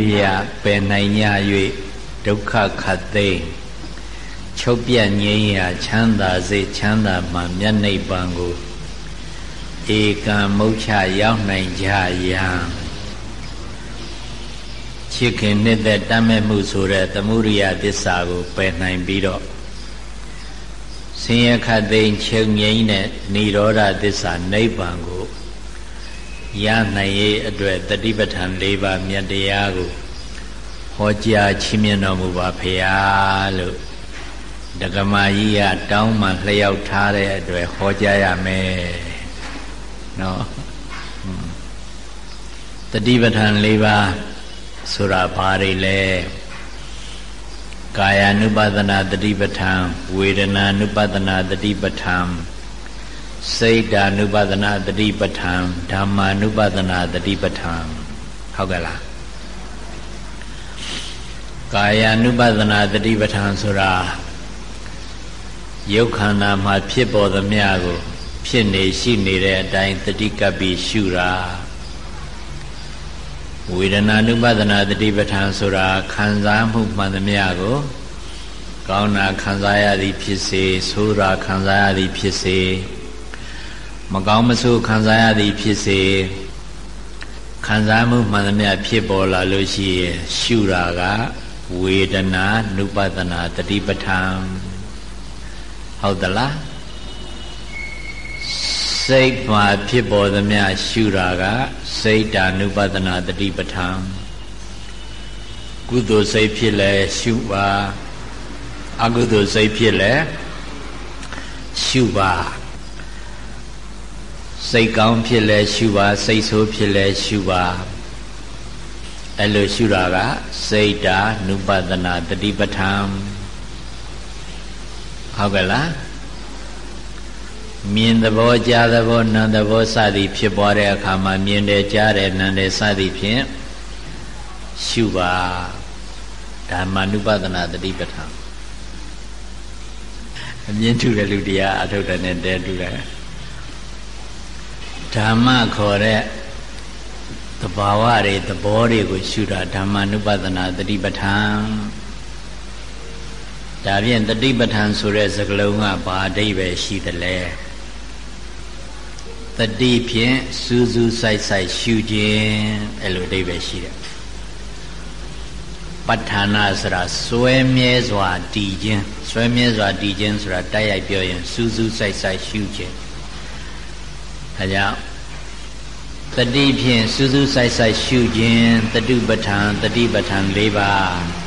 ရိယပယ်နိုင်ည၍ဒုက္ခခတ်သိမ်းချုပ်ပြတ်ငြိမ်းရာချမ်းသာစေချမ်းသာမှမျက်နှိပ်ပံကိုဧကံမုတ်ချရောက်နိုင်ကြရန်ချစ်ခင်နှစ်သက်တတ်မဲ့မှုဆိုတဲ့သမှုရိယသစ္စာကိုပယ်နိုင်ပြီးတော့ဆင်းရဲခတ်သိမ်းချုပ်ငြိမ်းတဲ့និရောဓသစ္စာနိဗ္ဗာန်ကို ရနိုင်ရေးအတွက်တတိပဋ္ဌာန်၄ပါးမြတ်တရားကိုဟောကြားချီးမြှင့်တော်မူပါဖရာလို့ဒကမာကြီးကတောင်းမှလျှောက်ထားတဲ့အတွက်ဟောကြားရမယ်နော်တတိပဋ္ဌာန်၄ပါးဆိုတာဘာတွေလဲကာယ ानु ပဒနာတတိပဋ္ဌာန်ဝေဒနာ ानु ပဒနာတတိပဋ္ဌာန် စိတ်ဓာနုပဒနာတတိပဋ္ဌာန်ဓမ္မာနုပဒနာတတိပဋ္ဌာန်ဟုတ်ကဲ့လားကာယ ानु ပဒနာတတိပဋ္ဌာန်ဆိုတာယုတ်ခန္ဓာမှာဖြစ်ပေါ်သမျှကို ဖြစ်နေရှိနေတဲ့အတိုင်းတတိကပ်ပြီးရှုတာဝေဒနာနုပဒနာတတိပဋ္ဌာန်ဆိုတာခံစားမှုမှန်သမျှကိုကောင်းတာခံစားရသည်ဖြစ်စေဆိုးတာခံစားရသည်ဖြစ်စေ မကောင်းမဆိုးခံစားရသည်ဖြစ်စေခံစားမှုမှန်သမျှဖြစ်ပေါ်လာလို့ရှိရင်ရှုတာကဝေဒနာနုပဒနာတတိပဋ္ဌာန်ဟုတ်သလားစိတ်မှာဖြစ်ပေါ်သမျှရှုတာကစိတ်တာနုပဒနာတတိပဋ္ဌာန်ကုသိုလ်စိတ်ဖြစ်လဲရှုပါအကုသိုလ်စိတ်ဖြစ်လဲရှုပါ စိတ်ကောင်းဖြစ်လဲရှုပါစိတ်ဆိုးဖြစ်လဲရှုပါအဲ့လိုရှုတာကစိတ်တာနုပဒနာတတိပဋ္ဌာန်ဟုတ်ကဲ့လားမြင်သဘောကြားသဘောနာသဘောစသည်ဖြစ်ပွားတဲ့အခါမှာမြင်တယ်ကြားတယ်နားတယ်စသည်ဖြင့်ရှုပါဓမ္မနုပဒနာတတိပဋ္ဌာန်အမြင်ထူတဲ့လူတရားအထုတ်တယ်နဲ့တဲတူတယ် ဓမ္မခေါ်တဲ့သဘာဝတွေသဘောတွေကိုရှုတာဓမ္မနုပဒနာတတိပဋ္ဌာန်ဒါဖြင့်တတိပဋ္ဌာန်ဆိုတဲ့စကားလုံးကဘာအဓိပ္ပာယ်ရှိသလဲတတိဖြင့်စူးစူးဆိုင်ဆိုင်ရှုခြင်းအဲ့လိုအဓိပ္ပာယ်ရှိတယ်ပဋ္ဌာနာဆိုတာစွဲမြဲစွာတည်ခြင်းစွဲမြဲစွာတည်ခြင်းဆိုတာတိုက်ရိုက်ပြောရင်စူးစူးဆိုင်ဆိုင်ရှုခြင်း ဒါကြောင့်တတိဖြင့်စူးစူးဆိုင်ဆိုင်ရှုခြင်းတတုပဋ္ဌာန်တတိပဋ္ဌာန်၄ပါး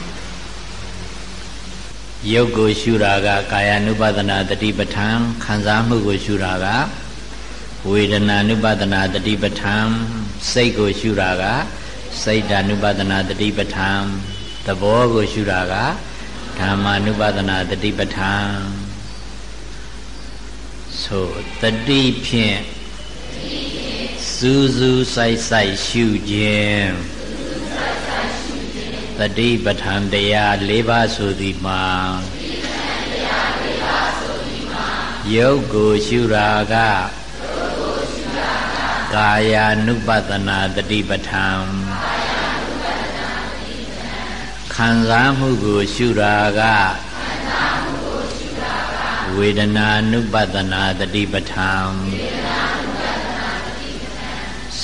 ယုတ်ကိုရှုတာကကာယ ानु ပဒနာတတိပဋ္ဌာန်ခံစားမှုကိုရှုတာကဝေဒနာ ानु ပဒနာတတိပဋ္ဌာန်စိတ်ကိုရှုတာကစိတ်ဓာ ानु ပဒနာတတိပဋ္ဌာန်သဘောကိုရှုတာကဓမ္မာ ानु ပဒနာတတိပဋ္ဌာန်ဆိုတတိဖြင့် စူးစူးဆိုင်ဆိုင်ရှုခြင်းတတိပဋ္ဌာန်တရား၄ပါးဆိုသည်မှာယုတ်ကိုရှုရာကကာယ ानु ပဒနာတတိပဋ္ဌာန်ခံစားမှုကိုရှုရာကဝေဒနာ ानु ပဒနာတတိပဋ္ဌာန်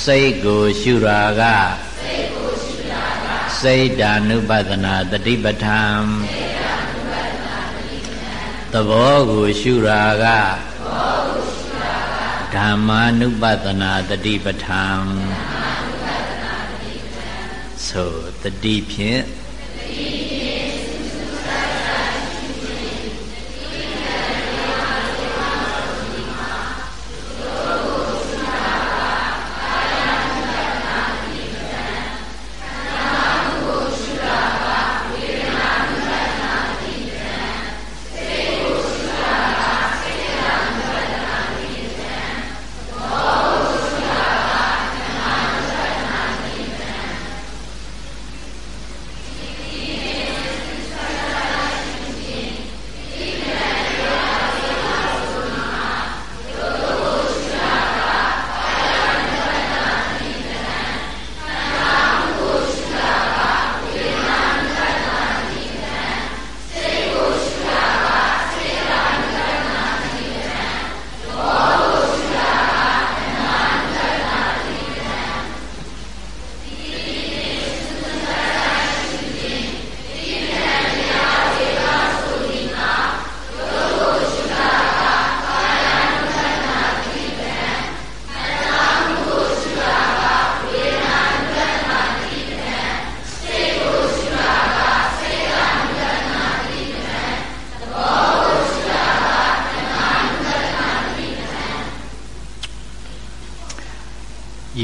စိတ်ကိုရှုရာကစိတ်ဓာနုပဒနာတတိပဋ္ဌာန်သဘောကိုရှုရာကဓမ္မာနုပဒနာတတိပဋ္ဌာန်ဆိုတတိဖြင့်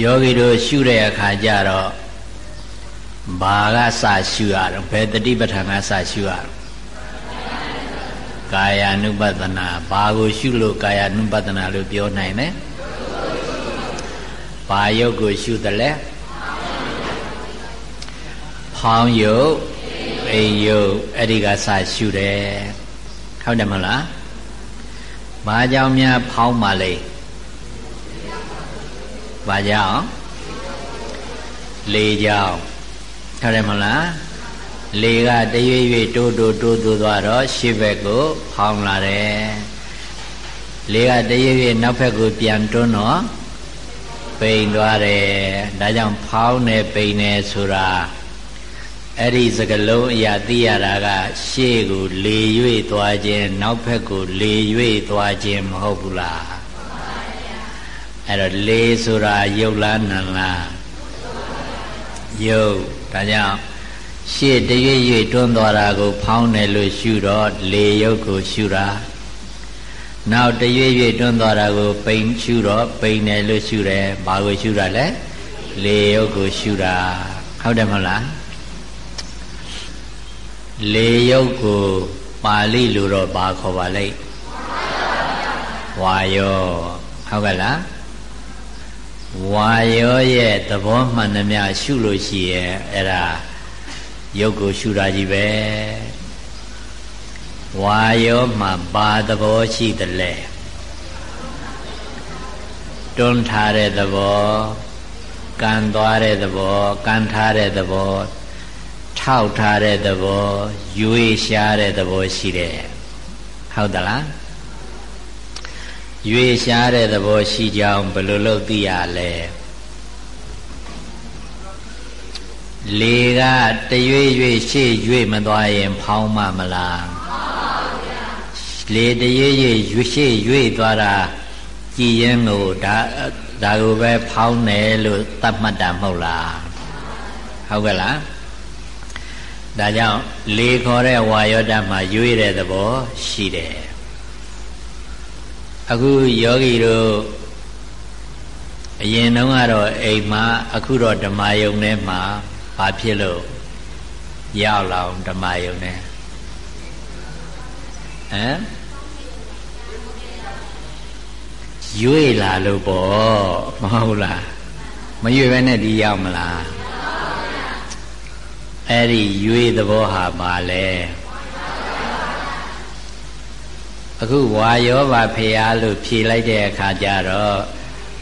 ယောဂီတို့ရှုတဲ့အခါကျတော့ဘာကစရှုရတော့ဘယ်တတိပဋ္ဌာန်ကစရှုရတော့ကာယ ानु ပဒနာဘာကိုရှုလို့ကာယ ानु ပဒနာလို့ပြောနိုင်လဲဘာယုတ်ကိုရှုတယ်လဲဖောင်းယုတ်အိမ်ယုတ်အဲ့ဒီကစရှုတယ်ဟုတ်တယ်မလားဘာကြောင့်များဖောင်းပါလဲ ဘာကြောင့်လေကြောင့်ဟုတ်တယ်မလားလေကတရွေ့ရွေ့တိုးတိုးတိုးတိုးသွားတော့ရှေ့ဘက်ကိုဖောင်းလာတယ်လေကတရွေ့ရွေ့နောက်ဘက်ကိုပြန်တွန်းတော့ပိန်သွားတယ်ဒါကြောင့်ဖောင်းနေပိန်နေဆိုတာအဲ့ဒီစကလုံးအရာသိရတာက ရှေ့ကိုလေ၍သွားခြင်းနောက်ဘက်ကိုလေ၍သွားခြင်းမဟုတ်ဘူးလား အဲ့တော့လေဆိုတာယုတ်လားနံလားယုတ်ဒါကြောင့်ရှေ့တရွေ့ရွေ့တွန်းသွားတာကို ဖောင်းတယ်လို့ရှုတော့လေယုတ်ကိုရှုတာနောက်တရွေ့ရွေ့တွန်းသွားတာကို ပိန်ရှုတော့ပိန်တယ်လို့ရှုတယ်ဘာကိုရှုတာလဲလေယုတ်ကိုရှုတာဟုတ်တယ်မဟုတ်လားလေယုတ်ကိုပါဠိလိုတော့ဘာခေါ်ပါလိမ့်ဝါယောဟုတ်ကဲ့လား ဝါယောရဲ့သဘောမှန်သမျှရှုလို့ရှိရဲ့အဲ့ဒါရုပ်ကိုရှုတာကြီးပဲဝါယောမှာဘာသဘောရှိသလဲတွန်းထားတဲ့သဘောကန်သွားတဲ့သဘောကန်ထားတဲ့သဘောထောက်ထားတဲ့သဘောရွေရှားတဲ့သဘောရှိတယ်ဟုတ်သလား ရွေရှားတဲ့သဘောရှိကြောင်းဘယ်လိုလုပ်သိရလဲလေကတရွေ့ရွေ့ရှေ့ရွေ့မသွားရင် ဖောင်းမမလားလေတရွေ့ရွေ့ရွေ့ရှေ့ရွေ့သွားတာကြည်ရင်ကိုဒါဒါကိုပဲဖောင်းတယ်လို့သတ်မှတ်တာမဟုတ်လားဟုတ်ကဲ့လားဒါကြောင့်လေခေါ်တဲ့ဝါယောဓာတ်မှာရွေ့တဲ့သဘောရှိတယ် အခုယောဂီတို့အရင်တုန်းကတော့အိမ်မှာအခုတော့ဓမ္မယုံထဲမှာဘာဖြစ်လို့ရောက်လောင်ဓမ္မယုံထဲဟမ်ရွေ့လာလို့ပေါ့မဟုတ်လားမရွေ့ပဲနဲ့ဒီရောက်မလားအဲ့ဒီရွေသဘောဟာပါလဲ အခုဝါယောပါဖေရလို့ဖြေလိုက်တဲ့အခါကျတော့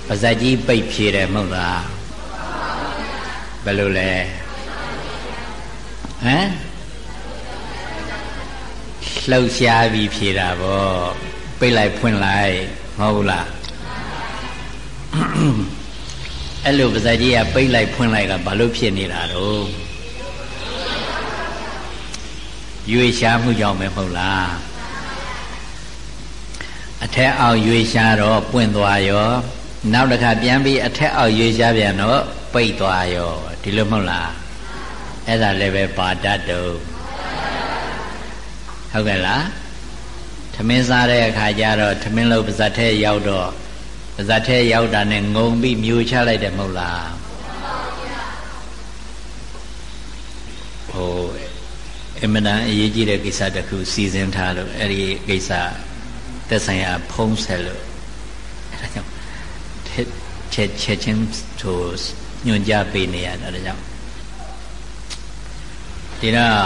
ပါဇက်ကြီးပိတ်ဖြေတယ်မဟုတ်လားဘယ်လိုလဲဟမ်လှုပ်ရှားပြီးဖြေတာဗောပိတ်လိုက်ဖွင့်လိုက်မဟုတ်လားအဲ့လိုပါဇက်ကြီးကပိတ်လိုက်ဖွင့်လိုက်ကဘာလို့ဖြစ်နေတာတော့ရွေရှားမှုကြောင့်ပဲမဟုတ်လား အထက်အောက်ရွေရှားတော့ပွင့်သွားရောနောက်တစ်ခါပြန်ပြီးအထက်အောက်ရွေရှားပြန်တော့ပိတ်သွားရောဒီလိုမဟုတ်လားအဲ့ဒါလည်းပဲပါတတ်တုံဟုတ်ကဲ့လားထမင်းစားတဲ့အခါကျတော့ထမင်းလို့ပါဇတ်ထဲရောက်တော့ပါဇတ်ထဲရောက်တာနဲ့ငုံပြီးမြူချလိုက်တယ်မဟုတ်လားဟိုအမှန်တန်အရေးကြီးတဲ့ကိစ္စတစ်ခုစီစဉ်ထားလို့အဲ့ဒီကိစ္စ သက်ဆိုင်ရာဖုံးဆက်လို့အဲ့ဒါကြောင့်ချက်ချက်ချင်းဆိုညွန်ကြပေးနေရတာဒါကြောင့်ဒီတော့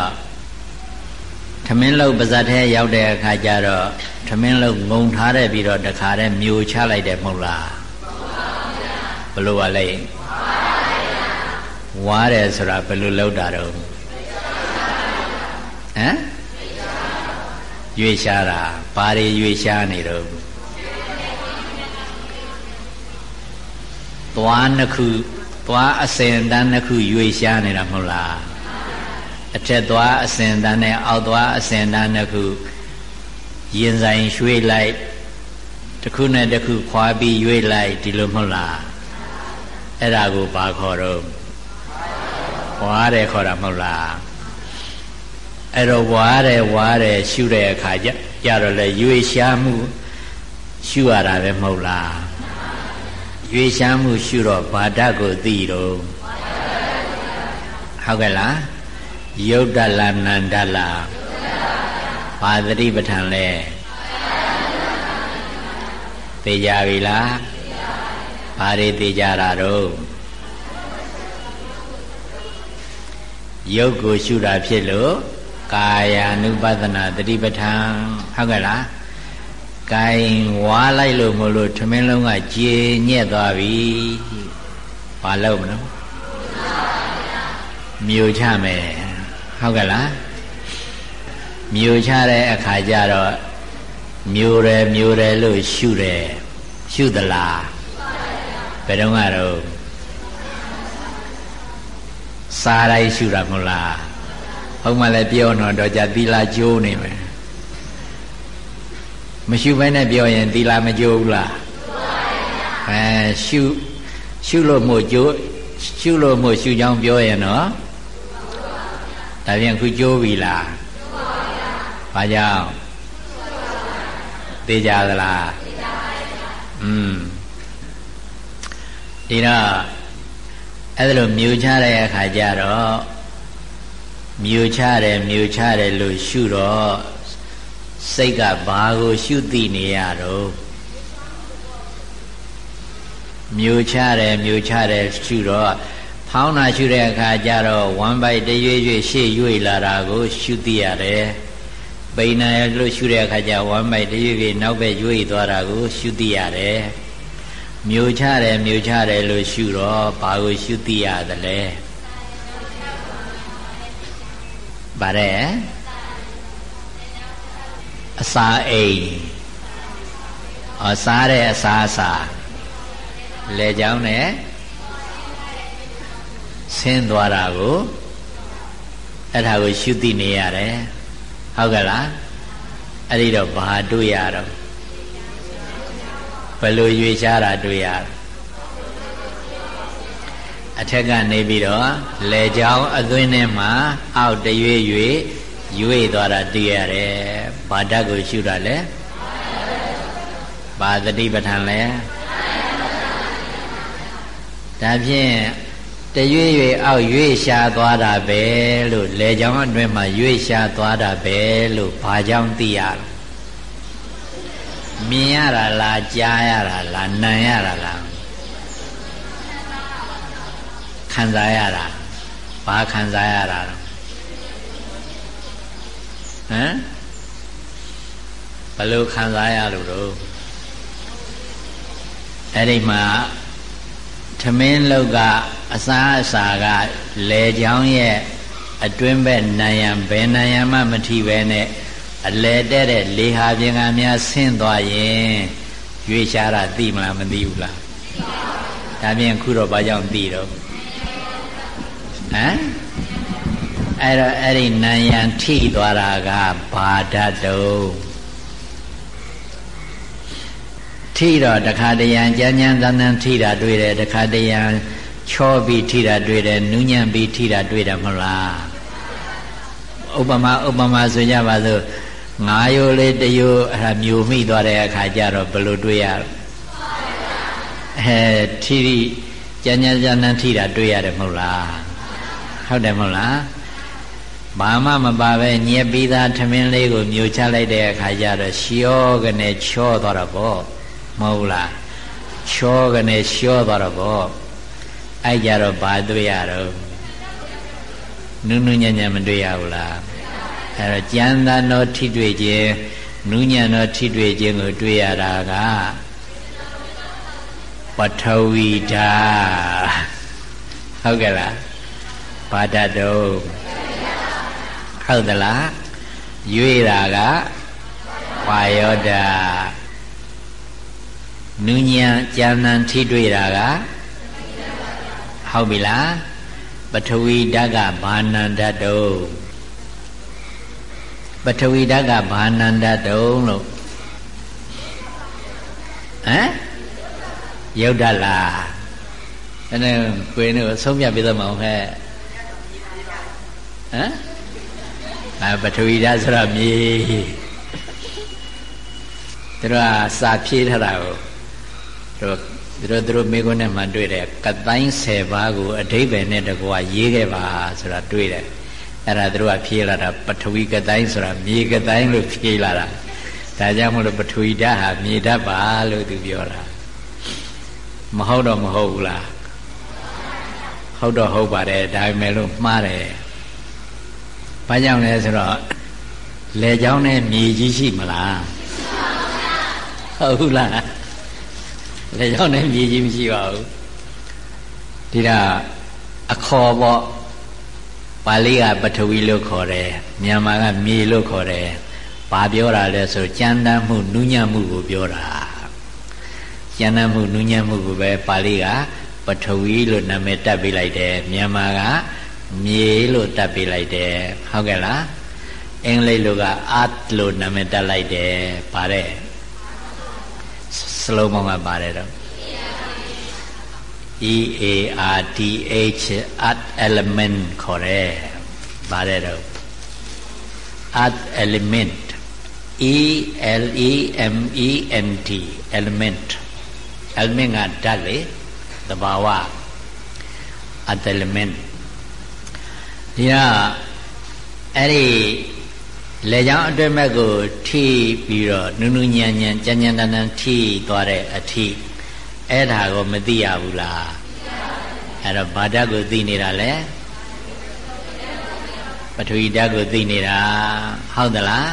ထမင်းလုတ်ပါဇက်ထဲရောက်တဲ့အခါကျတော့ထမင်းလုတ်ငုံထားတဲ့ပြီးတော့တခါတည်းမျိုးချလိုက်တယ်မဟုတ်လားဘယ်လိုပါလဲဝါတယ်ဆိုတာဘယ်လိုလောက်တာတော့ဟမ် ရွေရှားတာဘာတွေရွေရှားနေတော့သွားနှစ်ခုသွားအစင်တန်းနှစ်ခုရွေရှားနေတာမဟုတ်လားအထက်သွားအစင်တန်းနဲ့အောက်သွားအစင်တန်းနှစ်ခုရင်ဆိုင်ရွှေ့လိုက်တစ်ခုနဲ့တစ်ခုခွာပြီးရွေ့လိုက်ဒီလိုမဟုတ်လားအဲ့ဒါကိုဘာခေါ်တော့ခွာတယ်ခေါ်တာမဟုတ်လား အဲ့တော့ဝါတယ်ဝါတယ်ရှုတဲ့အခါကျကြတော့လေရွေရှားမှုရှုရတာပဲမဟုတ်လားရွေရှားမှုရှုတော့ဘာဓာတ်ကိုသိတော့ဟုတ်ကဲ့လားယုတ်တလားနန္တလားဘာသတိပဋ္ဌာန်လဲသိကြပြီလားဘာတွေသိကြတာတော့ယုတ်ကိုရှုတာဖြစ်လို့ ကာယ ानु ပဒနာတတိပဋ္ဌာန်ဟုတ်ကဲ့လားကိုင်ဝါလိုက်လို့မလို့ထမင်းလုံးကကြေညက်သွားပြီဘာလို့မလို့မြို့ချမယ်ဟုတ်ကဲ့လားမြို့ချတဲ့အခါကျတော့မြို့တယ်မြို့တယ်လို့ရှုတယ်ရှုသလားဘယ်တော့ကတော့စားတိုင်းရှုတာမဟုတ်လား ဟုတ်မှလည်းပြောတော့တော့じゃသီလာကျိုးနေမယ်မရှုဘဲနဲ့ပြောရင်သီလာမကျိုးဘူးလားအဲရှုရှုလို့မို့ကျိုးရှုလို့မို့ရှုကြောင်းပြောရင်တော့ဒါပြန်ခုကျိုးပြီလားဘာကြောင့်သိကြသလားသိကြပါပါอืมဒီတော့အဲ့ဒါလိုမြူချတဲ့အခါကျတော့ မြူချတယ်မြူချတယ်လို့ရှုတော့စိတ်ကဘာကိုရှုသိနေရတော့မြူချတယ်မြူချတယ်ရှုတော့ဖောင်းတာရှုတဲ့အခါကျတော့ဝမ်းပိုက်တရွေ့ရွေ့ရှေ့ရွေ့လာတာကို ရှုသိရတယ်ပိန်နာလို့ရှုတဲ့အခါကျဝမ်းပိုက်တရွေ့ရွေ့နောက်ဘက်ရွေ့သွားတာကို ရှုသိရတယ်မျိုးချတယ်မျိုးချတယ်လို့ရှုတော့ဘာကိုရှုသိရသလဲ ဗါတဲ့အစာအိမ်အစားတဲ့အစာအစာလေကြောင်းနဲ့ဆင်းသွားတာကိုအဲ့ဒါကိုရှုသိနေရတယ်ဟုတ်ကဲ့လားအဲ့ဒီတော့ဘာတွေ့ရတော့ဘယ်လိုရွေရှားတာတွေ့ရ အထက်ကနေပြီးတော့လေကြောင်းအသွင်းထဲမှာအောက်တရွေ့ရွေ့ရွေ့သွားတာတွေ့ရတယ်ဘာဓာတ်ကိုရှုတာလဲဘာသတိပဋ္ဌာန်လဲဒါဖြင့်တရွေ့ရွေ့အောက်ရွေ့ရှားသွားတာပဲလို့လေကြောင်းအတွင်းမှာရွေ့ရှားသွားတာပဲလို့ဘာကြောင့်သိရလဲမြင်ရတာလားကြားရတာလားနားရတာလား ခံစားရတာဘာခံစားရတာတော့ဟမ်ဘယ်လိုခံစားရလို့တော့အဲ့ဒီမှာထမင်းလောက်ကအစားအစာကလေချောင်းရဲ့အတွင်းဘက်နာယံဘယ်နာယံမှမထီပဲနဲ့အလဲတဲ့တဲ့လေဟာပြင်ကများဆင်းသွားရင်ရွေးရှားတာသိမလားမသိဘူးလားဒါပြင်ခုတော့ဘာကြောင့်သိတော့ ဟမ်အဲ့တော့အဲ့ဒီနံယံထိသွားတာကဘာဓာတ်တုံးထိတော့တခါတရံကြမ်းကြမ်းသန်းသန်းထိတာတွေ့တယ်တခါတရံချောပြီးထိတာတွေ့တယ်နူးညံ့ပြီးထိတာတွေ့တယ်မဟုတ်လားဥပမာဥပမာဆိုကြပါစို့ငါးရိုးလေးတရိုးအဲ့ဒါမျိုးမိသွားတဲ့အခါကျတော့ဘယ်လိုတွေ့ရအဲထီထီကြမ်းကြမ်းကြမ်းထိတာတွေ့ရတယ်မဟုတ်လား ဟုတ်တယ်မဟုတ်လားဘာမှမပါပဲညက်ပြီးသားထမင်းလေးကိုမျိုးချလိုက်တဲ့အခါကျတော့ရှောကနေချောသွားတော့ဗောမဟုတ်လားချောကနေရှောသွားတော့ဗောအဲ့ကြတော့ဘာတွေ့ရတော့နုနုညံ့ညံ့မတွေ့ရဘူးလားအဲတော့ကြံသာသောထိတွေ့ခြင်းနုညံ့သောထိတွေ့ခြင်းကိုတွေ့ရတာကပထဝီဓာဟုတ်ကဲ့လား ဘာဓာတ်တော့ဟုတ်သလားရွေးတာကဝါယောဓာနုညံကြံနံထိတွေ့တာကဟုတ်ပြီလားပထဝီဓာတ်ကဘာနန္တတုံးပထဝီဓာတ်ကဘာနန္တတုံလို့ဟမ်ရုပ်ဓာတ်လားအဲ့ဒါကိုင်းတို့ဆုံးဖြတ်ပြသမအောင်ဟဲ့ ဟမ်အဲပထဝီဓာတ်ဆိုတော့မြေသူတို့ကစာဖြေးထားတာကိုတို့သူတို့သူတို့မိကုန်းနဲ့မှတွေ့တယ်ကတိုင်း10ပါးကိုအဓိပ္ပာယ်နဲ့တကွာရေးခဲ့ပါဆိုတာတွေ့တယ်အဲ့ဒါသူတို့ကဖြေလာတာပထဝီကတိုင်းဆိုတာမြေကတိုင်းလို့ဖြေလာတာဒါကြောင့်မလို့ပထဝီဓာတ်ဟာမြေဓာတ်ပါလို့သူပြောတာမဟုတ်တော့မဟုတ်ဘူးလားဟုတ်တော့ဟုတ်ပါတယ်ဒါပေမဲ့လို့မှားတယ် ဘာကြောင့်လဲဆိုတော့လေချောင်းနဲ့မြေကြီးရှိမလားဟုတ်ဘူးလားလေချောင်းနဲ့မြေကြီးမရှိပါဘူးဒီတော့အခေါ်ပေါ့ပါဠိကပထဝီလို့ခေါ်တယ်မြန်မာကမြေလို့ခေါ်တယ်ဘာပြောတာလဲဆိုကြမ်းတမ်းမှုနူးညံ့မှုကိုပြောတာကြမ်းတမ်းမှုနူးညံ့မှုကိုပဲပါဠိကပထဝီလို့နာမည်တက်ပေးလိုက်တယ်မြန်မာက မြေလို့တက်ပေးလိုက်တယ်ဟုတ်ကဲ့လားအင်္ဂလိပ်လိုက art လို့နာမည်တက်လိုက်တယ်ပါတယ်စလုံးပေါင်းကပါတယ်တော့ E A R T H art element ခေါ်တယ်ပါတယ်တော့ art element E L E M E N T element element ကဓာတ်လေသဘာဝ art element ဒီကအဲ့ဒီလေကြောင်းအတွဲမဲ့ကိုထိပြီးတော့နုနုညံညံကြမ်းကြမ်းတန်းတန်းထိသွားတဲ့အထိအဲ့ဒါကိုမသိရဘူးလားအဲ့တော့ဘာဓာတ်ကိုသိနေတာလဲပထဝီဓာတ်ကိုသိနေတာဟုတ်သလား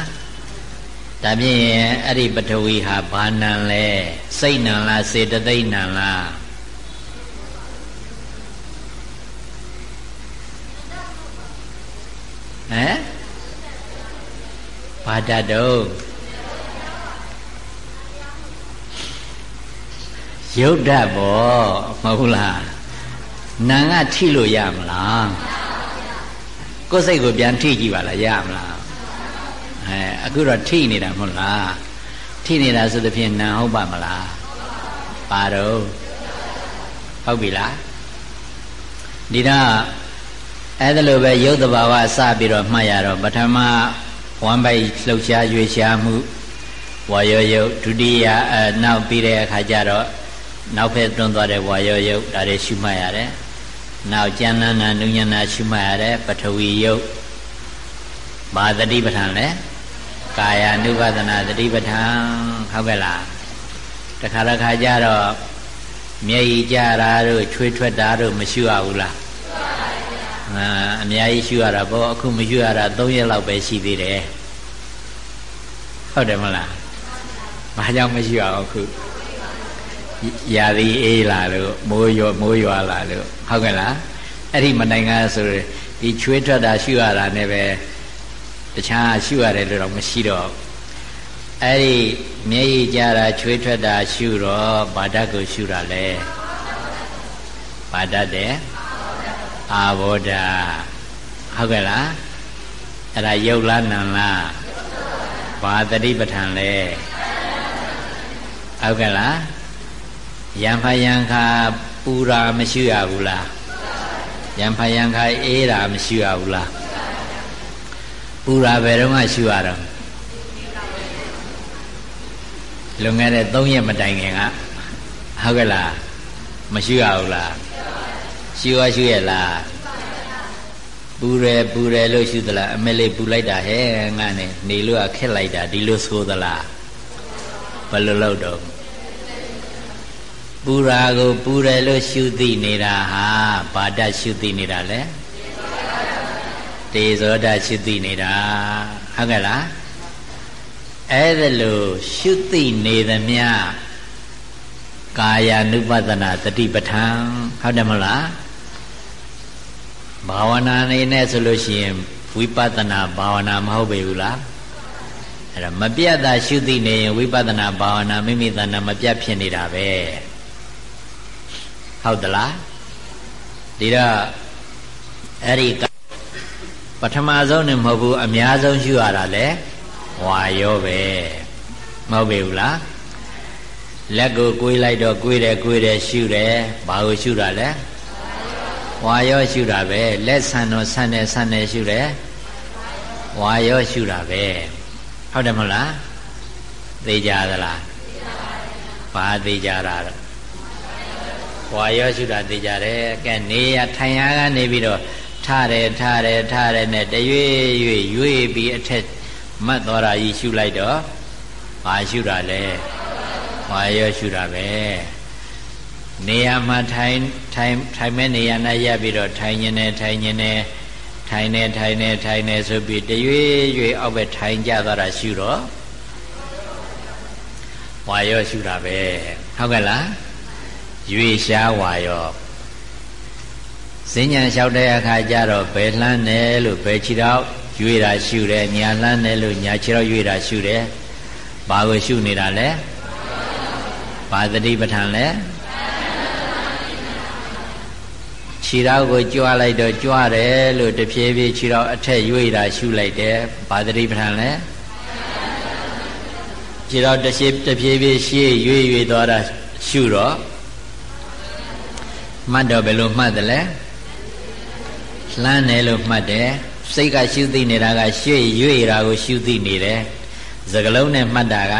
ဒါဖြင့်အဲ့ဒီပထဝီဟာဘာနံလဲစိတ်နံလားစေတသိက်နံလား ဟမ်ဘာဓာတ်တော့ရုပ်ဓာတ်ပေါ့မဟုတ်လားနာငါထိလို့ရမလားကိုယ်စိတ်ကိုပြန်ထိကြည့်ပါလားရမလားအဲအခုတော့ထိနေတာမဟုတ်လားထိနေတာဆိုသဖြင့်နာဟုတ်ပါမလားပါတော့ဟုတ်ပြီလားဒီတော့ အဲ့ဒါလိုပဲရုပ်တဘာဝစပြီးတော့မှတ်ရတော့ပထမဝမ်းပိုက်လှုပ်ရှားရွေရှားမှုဝါရောယုတ်ဒုတိယအဲနောက်ပြီးတဲ့အခါကျတော့နောက်ဖက်တွန်းသွားတဲ့ဝါရောယုတ်ဒါတွေရှုမှတ်ရတယ်နောက်ကျမ်းနန္နာနုညနာရှုမှတ်ရတယ်ပထဝီယုတ်ဘာသတိပဋ္ဌာန်လဲကာယ ानु ဘဒနာသတိပဋ္ဌာန်ဟုတ်ကဲ့လားတခါတခါကျတော့မျက်ရည်ကြတာတို့ချွေးထွက်တာတို့မရှုရဘူးလား အာအများကြီးရှုရတာပေါ့အခုမရှုရတာ3ရက်လောက်ပဲရှိသေးတယ်ဟုတ်တယ်မလားဘာကြောင့်မရှုရအောင်အခုရာသီအေးလာလို့မိုးရွမိုးရွာလာလို့ဟုတ်ကဲ့လားအဲ့ဒီမတိုင်ကဆိုဒီချွေးထွက်တာရှုရတာနဲ့ပဲတခြားရှုရတယ်လို့တော့မရှိတော့အဲ့ဒီမျက်ရည်ကြတာချွေးထွက်တာရှုတော့ဘာဓာတ်ကိုရှုတာလဲဘာဓာတ်တဲ့ အာဘောဓာဟုတ်ကဲ့လားအဲ့ဒါယုတ်လားနံလားဘာတတိပဋ္ဌာန်လဲဟုတ်ကဲ့လားယံဖယံခါပူရာမရှိရဘူးလားယံဖယံခါအေးတာမရှိရဘူးလားပူရာဘယ်တော့မှရှိရတော့လွန်ခဲ့တဲ့3ရက်မတိုင်ခင်ကဟုတ်ကဲ့လားမရှိရဘူးလား ရှိရရှိရလားပူတယ်ပူတယ်လို့ရှိသလားအမေလေးပူလိုက်တာဟဲ့ငါနဲ့နေလို့ခက်လိုက်တာဒီလိုဆိုသလားဘယ်လိုလုပ်တော့ပူရာကိုပူတယ်လို့ရှုသိနေတာဟာဘာတရှုသိနေတာလဲတေဇောတရှုသိနေတာဟုတ်ကဲ့လားအဲ့ဒါလို့ရှုသိနေသမျှကာယ ानु ပဒနာတတိပဋ္ဌာန်ဟုတ်တယ်မလား ဘာဝနာနေနဲ့ဆိုလို့ရှိရင်ဝိပဿနာဘာဝနာမဟုတ်ပေဘူးလားအဲ့ဒါမပြတ်တာရှုသိနေရင်ဝိပဿနာဘာဝနာမိမိတဏ္ဍမပြတ်ဖြစ်နေတာပဲဟုတ်သလားဒီတော့အဲ့ဒီပထမဆုံးနေမဟုတ်ဘူးအများဆုံးရှုရတာလေဝါရောပဲမဟုတ်ပေဘူးလားလက်ကိုကိုွေးလိုက်တော့ကိုွေးတယ်ကိုွေးတယ်ရှုတယ်ဘာကိုရှုတာလဲ ဝါရောရှုတာပဲလက်ဆန်တော့ဆန်တယ်ဆန်တယ်ရှုတယ်ဝါရောရှုတာပဲဟုတ်တယ်မဟုတ်လားသိကြသလားဘာသိကြတာတော့ဝါရောရှုတာသိကြတယ်ကဲနေရထိုင်ရကနေပြီးတော့ထားတယ်ထားတယ်ထားတယ်နဲ့တရွေ့ရွေ့ရွေ့ပြီးအထက်မတ်တော်ရာကြီးရှုလိုက်တော့ဘာရှုတာလဲဝါရောရှုတာပဲ နေရာမှာထိုင်ထိုင်ထိုင်မဲ့နေရာနဲ့ရပ်ပြီးတော့ထိုင်နေတယ်ထိုင်နေတယ်ထိုင်နေထိုင်နေထိုင်နေဆိုပြီးတရွေ့ရွေ့အောက်ပဲထိုင်ကြသွားတာရှုတော့ဝါရောရှုတာပဲဟုတ်ကဲ့လားရွေရှားဝါရောစဉ္ညာလျှောက်တဲ့အခါကျတော့ဘယ်လှမ်းတယ်လို့ဘယ်ခြေတော့ရွေတာရှုတယ်ညာလှမ်းတယ်လို့ညာခြေတော့ရွေတာရှုတယ်ဘာကိုရှုနေတာလဲဘာသတိပဋ္ဌာန်လဲ ခြေတော်ကိုကြွားလိုက်တော့ကြွားတယ်လို့တဖြည်းဖြည်းခြေတော်အထက်ရွေတာရှုလိုက်တယ်ဘာသတိပဋ္ဌာန်လဲခြေတော်တစ်ဖြည်းတဖြည်းဖြည်းရှေ့ရွေရွေသွားတာရှုတော့မှတ်တော့ဘယ်လိုမှတ်တယ်လဲလှမ်းတယ်လို့မှတ်တယ်စိတ်ကရှုသိနေတာကရှေ့ရွေတာကိုရှုသိနေတယ်စကလုံးနဲ့မှတ်တာက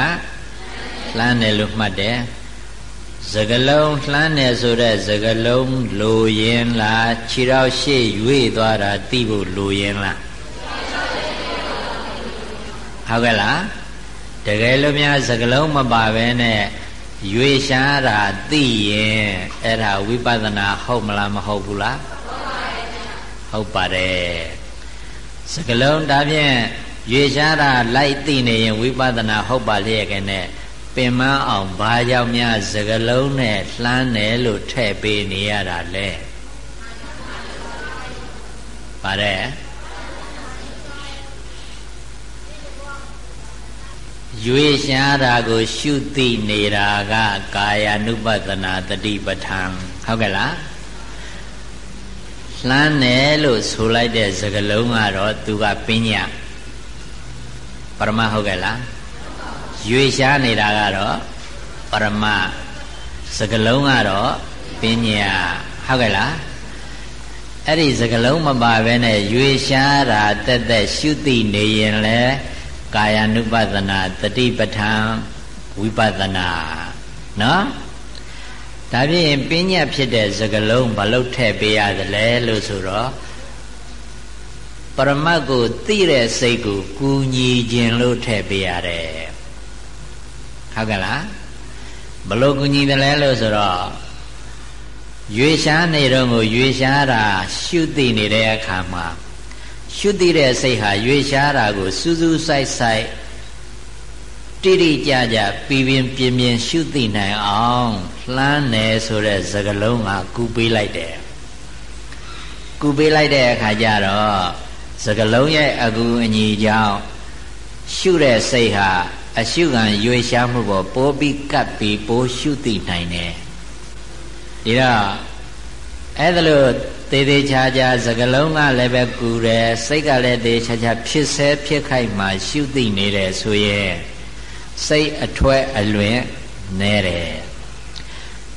လှမ်းတယ်လို့မှတ်တယ် စကလုံးလှမ်းတယ်ဆိုတဲ့စကလုံးလိုရင်လားခြေတော်ရှေ့ရွေသွားတာသိဖို့လိုရင်လားဟုတ်ကဲ့လားတကယ်လို့များစကလုံးမပါဘဲနဲ့ရွေရှားတာသိရင်အဲ့ဒါဝိပဿနာဟုတ်မလားမဟုတ်ဘူးလားဟုတ်ပါတယ်စကလုံးဒါဖြင့်ရွေရှားတာလိုက်သိနေရင်ဝိပဿနာဟုတ်ပါလျက်ကနဲ့ ပင်မအောင်ဘာကြောင့်များစကလုံးနဲ့လှမ်းတယ်လို့ထည့်ပေးနေရတာလဲပါတယ်ရွေရှားတာကို ရှုသိနေတာကကာယ ानु ပဒနာတတိပဋ္ဌာန်ဟုတ်ကဲ့လားလှမ်းတယ်လို့ဆိုလိုက်တဲ့စကားလုံးကတော့သူကပညာပရမဟုတ်ကဲ့လား ရွေရှားနေတာကတော့ပရမစကားလုံးကတော့ပညာဟုတ်ကဲ့လားအဲ့ဒီစကားလုံးမပါဘဲနဲ့ရွေရှားတာတက်တက်ရှုသိနေရင်လေကာယ ानु ပဒနာတတိပဋ္ဌာန်ဝိပဿနာနော်ဒါဖြင့်ပညာဖြစ်တဲ့စကလုံးဘာလို့ထည့်ပေးရသလဲလို့ဆိုတော့ပရမတ်ကိုသိတဲ့စိတ်ကိုကူညီခြင်းလို့ထည့်ပေးရတယ် ဟုတ်ကဲ့လားဘလို့ကူညီတယ်လဲလို့ဆိုတော့ရွေရှားနေတော့ကိုရွေရှားတာရှုသိနေတဲ့အခါမှာရှုသိတဲ့စိတ်ဟာရွေရှားတာကိုစူးစူးဆိုင်ဆိုင်တိတိကျကျပြီးပြင်းပြင်းပြင်းရှုသိနိုင်အောင်လှမ်းတယ်ဆိုတဲ့စကလုံးကကူပေးလိုက်တယ်ကူပေးလိုက်တဲ့အခါကျတော့စကလုံးရဲ့အကူအညီကြောင့်ရှုတဲ့စိတ်ဟာ အရှုခံရွေရှားမှုပေါ်ပိုးပြီးကပ်ပြီးပိုးရှုသိနိုင်တယ်ဒီတော့အဲ့ဒါလို့တေသေးချာချာစကလုံးကလည်းပဲကူတယ်စိတ်ကလည်းတေချာချာဖြစ်ဆဲဖြစ်ခိုက်မှရှုသိနေတယ်ဆိုရင်စိတ်အထွဲအလွင်နဲတယ်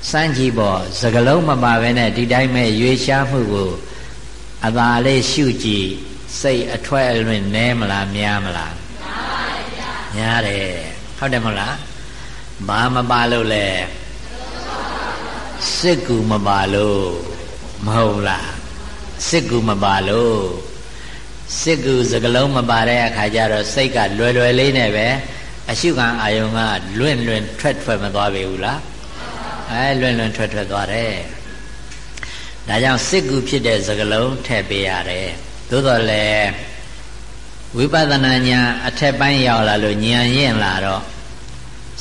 စမ်းကြည့်ပေါ့စကလုံးမပါဘဲနဲ့ဒီတိုင်းမဲ့ရွေရှားမှုကိုအသာလေးရှုကြည့်စိတ်အထွဲအလွင်နဲမလားများမလားများပါဗျာ များတယ်ဟုတ်တယ်မဟုတ်လားဘာမပါလို့လဲစစ်ကူမပါလို့မဟုတ်လားစစ်ကူမပါလို့စစ်ကူစကလုံးမပါတဲ့အခါကျတော့စိတ်ကလွယ်လွယ်လေးနဲ့ပဲအရှုခံအာယုံကလွင့်လွင့်ထွက်ထွက်မသွားပေဘူးလားအဲလွင့်လွင့်ထွက်ထွက်သွားတယ်ဒါကြောင့်စစ်ကူဖြစ်တဲ့စကလုံးထည့်ပေးရတယ်သို့တော်လည်း ဝိပဿနာဉာဏ်အထက်ပိုင်းရောက်လာလို့ဉာဏ်ရင်လာတော့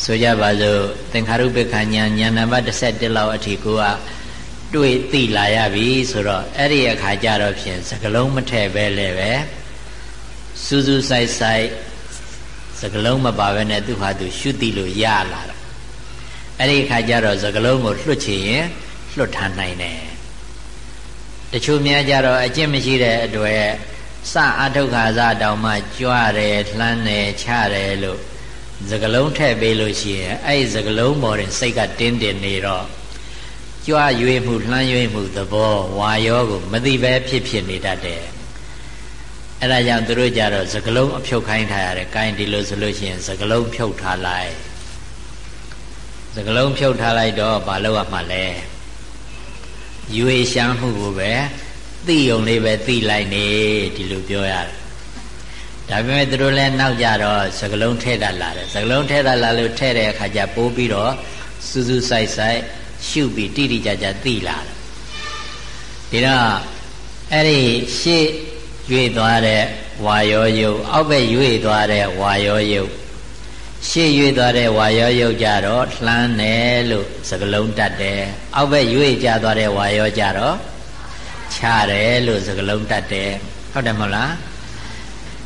ဆိုကြပါစို့သင်္ခါရုပ္ပခဉာဏ်ဉာဏ်နံပါတ်17လောက်အထိကိုကတွေ့သိလာရပြီဆိုတော့အဲ့ဒီအခါကျတော့ဖြင့်စကလုံးမထည့်ပဲလည်းပဲစူးစူးဆိုင်ဆိုင်စကလုံးမပါဘဲနဲ့သူ့ဟာသူရှုသိလို့ရလာတာအဲ့ဒီအခါကျတော့စကလုံးကိုလွှတ်ချင်ရင်လွှတ်ထားနိုင်တယ်တချို့များကြတော့အကျင့်မရှိတဲ့အတွက် စအထုတ်ခါစတောင်မှကြွတယ်လှမ်းတယ်ချတယ်လို့စကလုံးထည့်ပေးလို့ရှိရင်အဲ့ဒီစကလုံးပေါ်တင်စိတ်ကတင်းတင်းနေတော့ကြွရွေးမှုလှမ်းရွေးမှုသဘောဝါရောကိုမသိပဲဖြစ်ဖြစ်နေတတ်တယ်အဲ့ဒါကြောင့်သူတို့ကြတော့စကလုံးအဖြုတ်ခိုင်းထားရတယ်။ကိုင်းဒီလိုဆိုလို့ရှိရင်စကလုံးဖြုတ်ထားလိုက်။စကလုံးဖြုတ်ထားလိုက်တော့မလုပ်ရမှလဲရွေရှမ်းမှုကိုပဲ သိုံလေးပဲသိလိုက်နေဒီလိုပြောရတယ်ဒါပေမဲ့သူတို့လည်းနောက်ကြတော့စကလုံးထဲတတ်လာတယ်စကလုံးထဲတတ်လာလို့ထဲတဲ့အခါကျပိုးပြီးတော့စူးစူးဆိုင်ဆိုင်ရှုပြီးတိတိကျကျသိလာတယ်ဒီတော့အဲ့ဒီရှေ့ရွေ့သွားတဲ့ဝါရောယုတ်အောက်ဘက်ရွေ့သွားတဲ့ဝါရောယုတ်ရှေ့ရွေ့သွားတဲ့ဝါရောယုတ်ကြတော့လှမ်းတယ်လို့စကလုံးတတ်တယ်အောက်ဘက်ရွေ့ကြသွားတဲ့ဝါရောကြတော့ ချတယ်လို့စကလုံးတတ်တယ်ဟုတ်တယ်မဟုတ်လား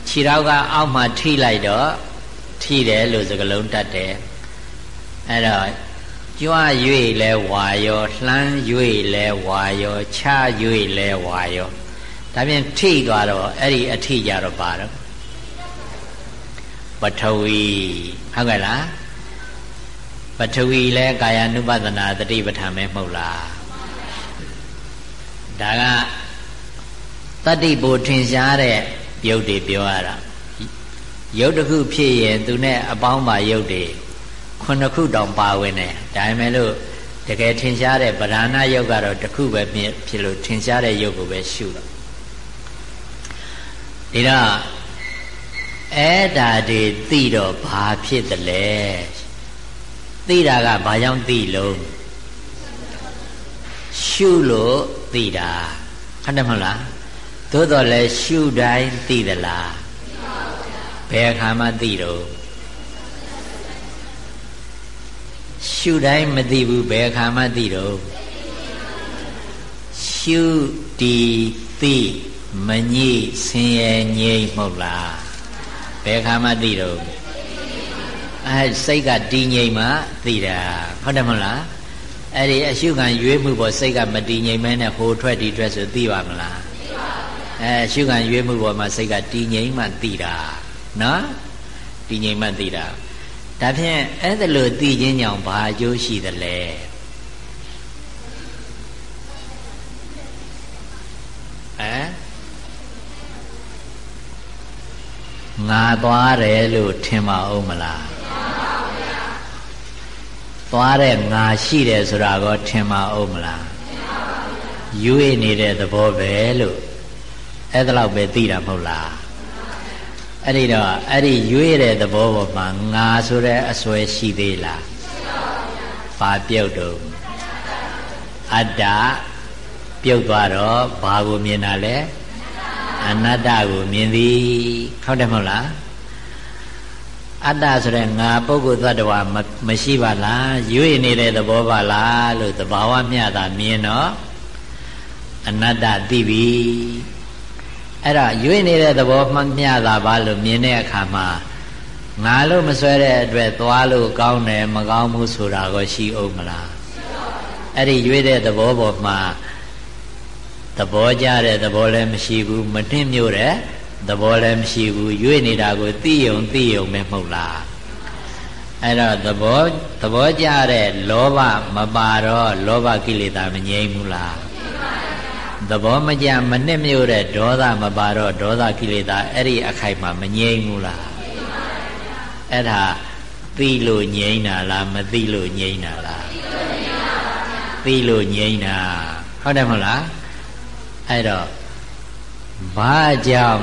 ခြေထောက်ကအောက်မှာထိလိုက်တော့ထိတယ်လို့စကလုံးတတ်တယ်အဲ့တော့ကြွ၍လဲဝါရောလှမ်း၍လဲဝါရောချ၍လဲဝါရောဒါပြန်ထိသွားတော့အဲ့ဒီအထိကြတော့ပါတော့ပထဝီဟုတ်ကဲ့လားပထဝီလဲကာယ ानु ပဒနာတတိပဋ္ဌာန်ပဲမဟုတ်လား ဒါကတတ္တိဘူထင်ရှားတဲ့ရုပ်တွေပြောရတာရုပ်တစ်ခုဖြစ်ရင်သူနဲ့အပေါင်းပါရုပ်တွေခုနှစ်ခုတောင်ပါဝင်တယ်ဒါပေမဲ့လို့တကယ်ထင်ရှားတဲ့ဗราဏယုတ်ကတော့တစ်ခုပဲဖြစ်လို့ထင်ရှားတဲ့ယုတ်ကိုပဲရှုတော့ဒီတော့အဲ့ဒါတွေသိတော့ဘာဖြစ်တယ်လဲသိတာကဘာကြောင့်သိလို့ရှုလို့ သိတာဟုတ်တယ်မဟုတ်လားသို့တော်လည်းရှုတိုင်းသိသလားဘယ်အခါမှသိတော့ရှုတိုင်းမသိဘူးဘယ်အခါမှသိတော့ရှုတီသိမညိဆင်းရဲငြိမ့်မဟုတ်လားဘယ်အခါမှသိတော့အဲစိတ်ကတည်ငြိမ်မှသိတာဟုတ်တယ်မဟုတ်လား အဲ့ဒီအရှုခံရွေးမှုပေါ်စိတ်ကမတည်ငြိမ်မဲနဲ့ဟိုထွက်ဒီထွက်ဆိုသိပါမလားသိပါဘူးအဲရှုခံရွေးမှုပေါ်မှာစိတ်ကတည်ငြိမ်မှသိတာနော်တည်ငြိမ်မှသိတာဒါဖြင့်အဲ့ဒါလို့သိခြင်းကြောင့်ဘာအကျိုးရှိသလဲဟမ်ငါသွားတယ်လို့ထင်ပါဦးမလား သွားတဲ့ငါရှိတယ်ဆိုတာကောထင်ပါဦးမလားယူရနေတဲ့သဘောပဲလို့အဲ့ဒါတော့ပဲသိတာမဟုတ်လားအဲ့ဒီတော့အဲ့ဒီရွေးတဲ့သဘောပေါ်မှာငါဆိုတဲ့အစွဲရှိသေးလားဘာပြုတ်တော့အတ္တပြုတ်သွားတော့ဘာကိုမြင်တာလဲအနတ္တကိုမြင်သည်ဟုတ်တယ်မဟုတ်လား အတ္တဆိုတဲ့ငါပုဂ္ဂိုလ်သတ္တဝါမရှိပါလားရွေ့နေတဲ့သဘောပါလားလို့သဘာဝမျှတာမြင်တော့အနတ္တသိပြီအဲ့တော့ရွေ့နေတဲ့သဘောမှမျှတာပါလို့မြင်တဲ့အခါမှာငါလို့မဆွဲတဲ့အတွက်သွားလို့ကောင်းတယ်မကောင်းဘူးဆိုတာကိုရှိအောင်မလားအဲ့ဒီရွေ့တဲ့သဘောပေါ်မှာသဘောကြတဲ့သဘောလည်းမရှိဘူးမနှင်းမြို့တဲ့ သဘောလည်းမရှိဘူးရွေ့နေတာကိုသိယုံသိယုံပဲမဟုတ်လားအဲ့တော့သဘောသဘောကြတဲ့လောဘမပါတော့လောဘကိလေသာမငြိမ်းဘူးလားသဘောမကြမနှစ်မြို့တဲ့ဒေါသမပါတော့ဒေါသကိလေသာအဲ့ဒီအခိုက်မှာမငြိမ်းဘူးလားအဲ့ဒါသိလို့ငြိမ်းတာလားမသိလို့ငြိမ်းတာလားသိလို့ငြိမ်းတာဟုတ်တယ်မဟုတ်လားအဲ့တော့ဘာကြောင့်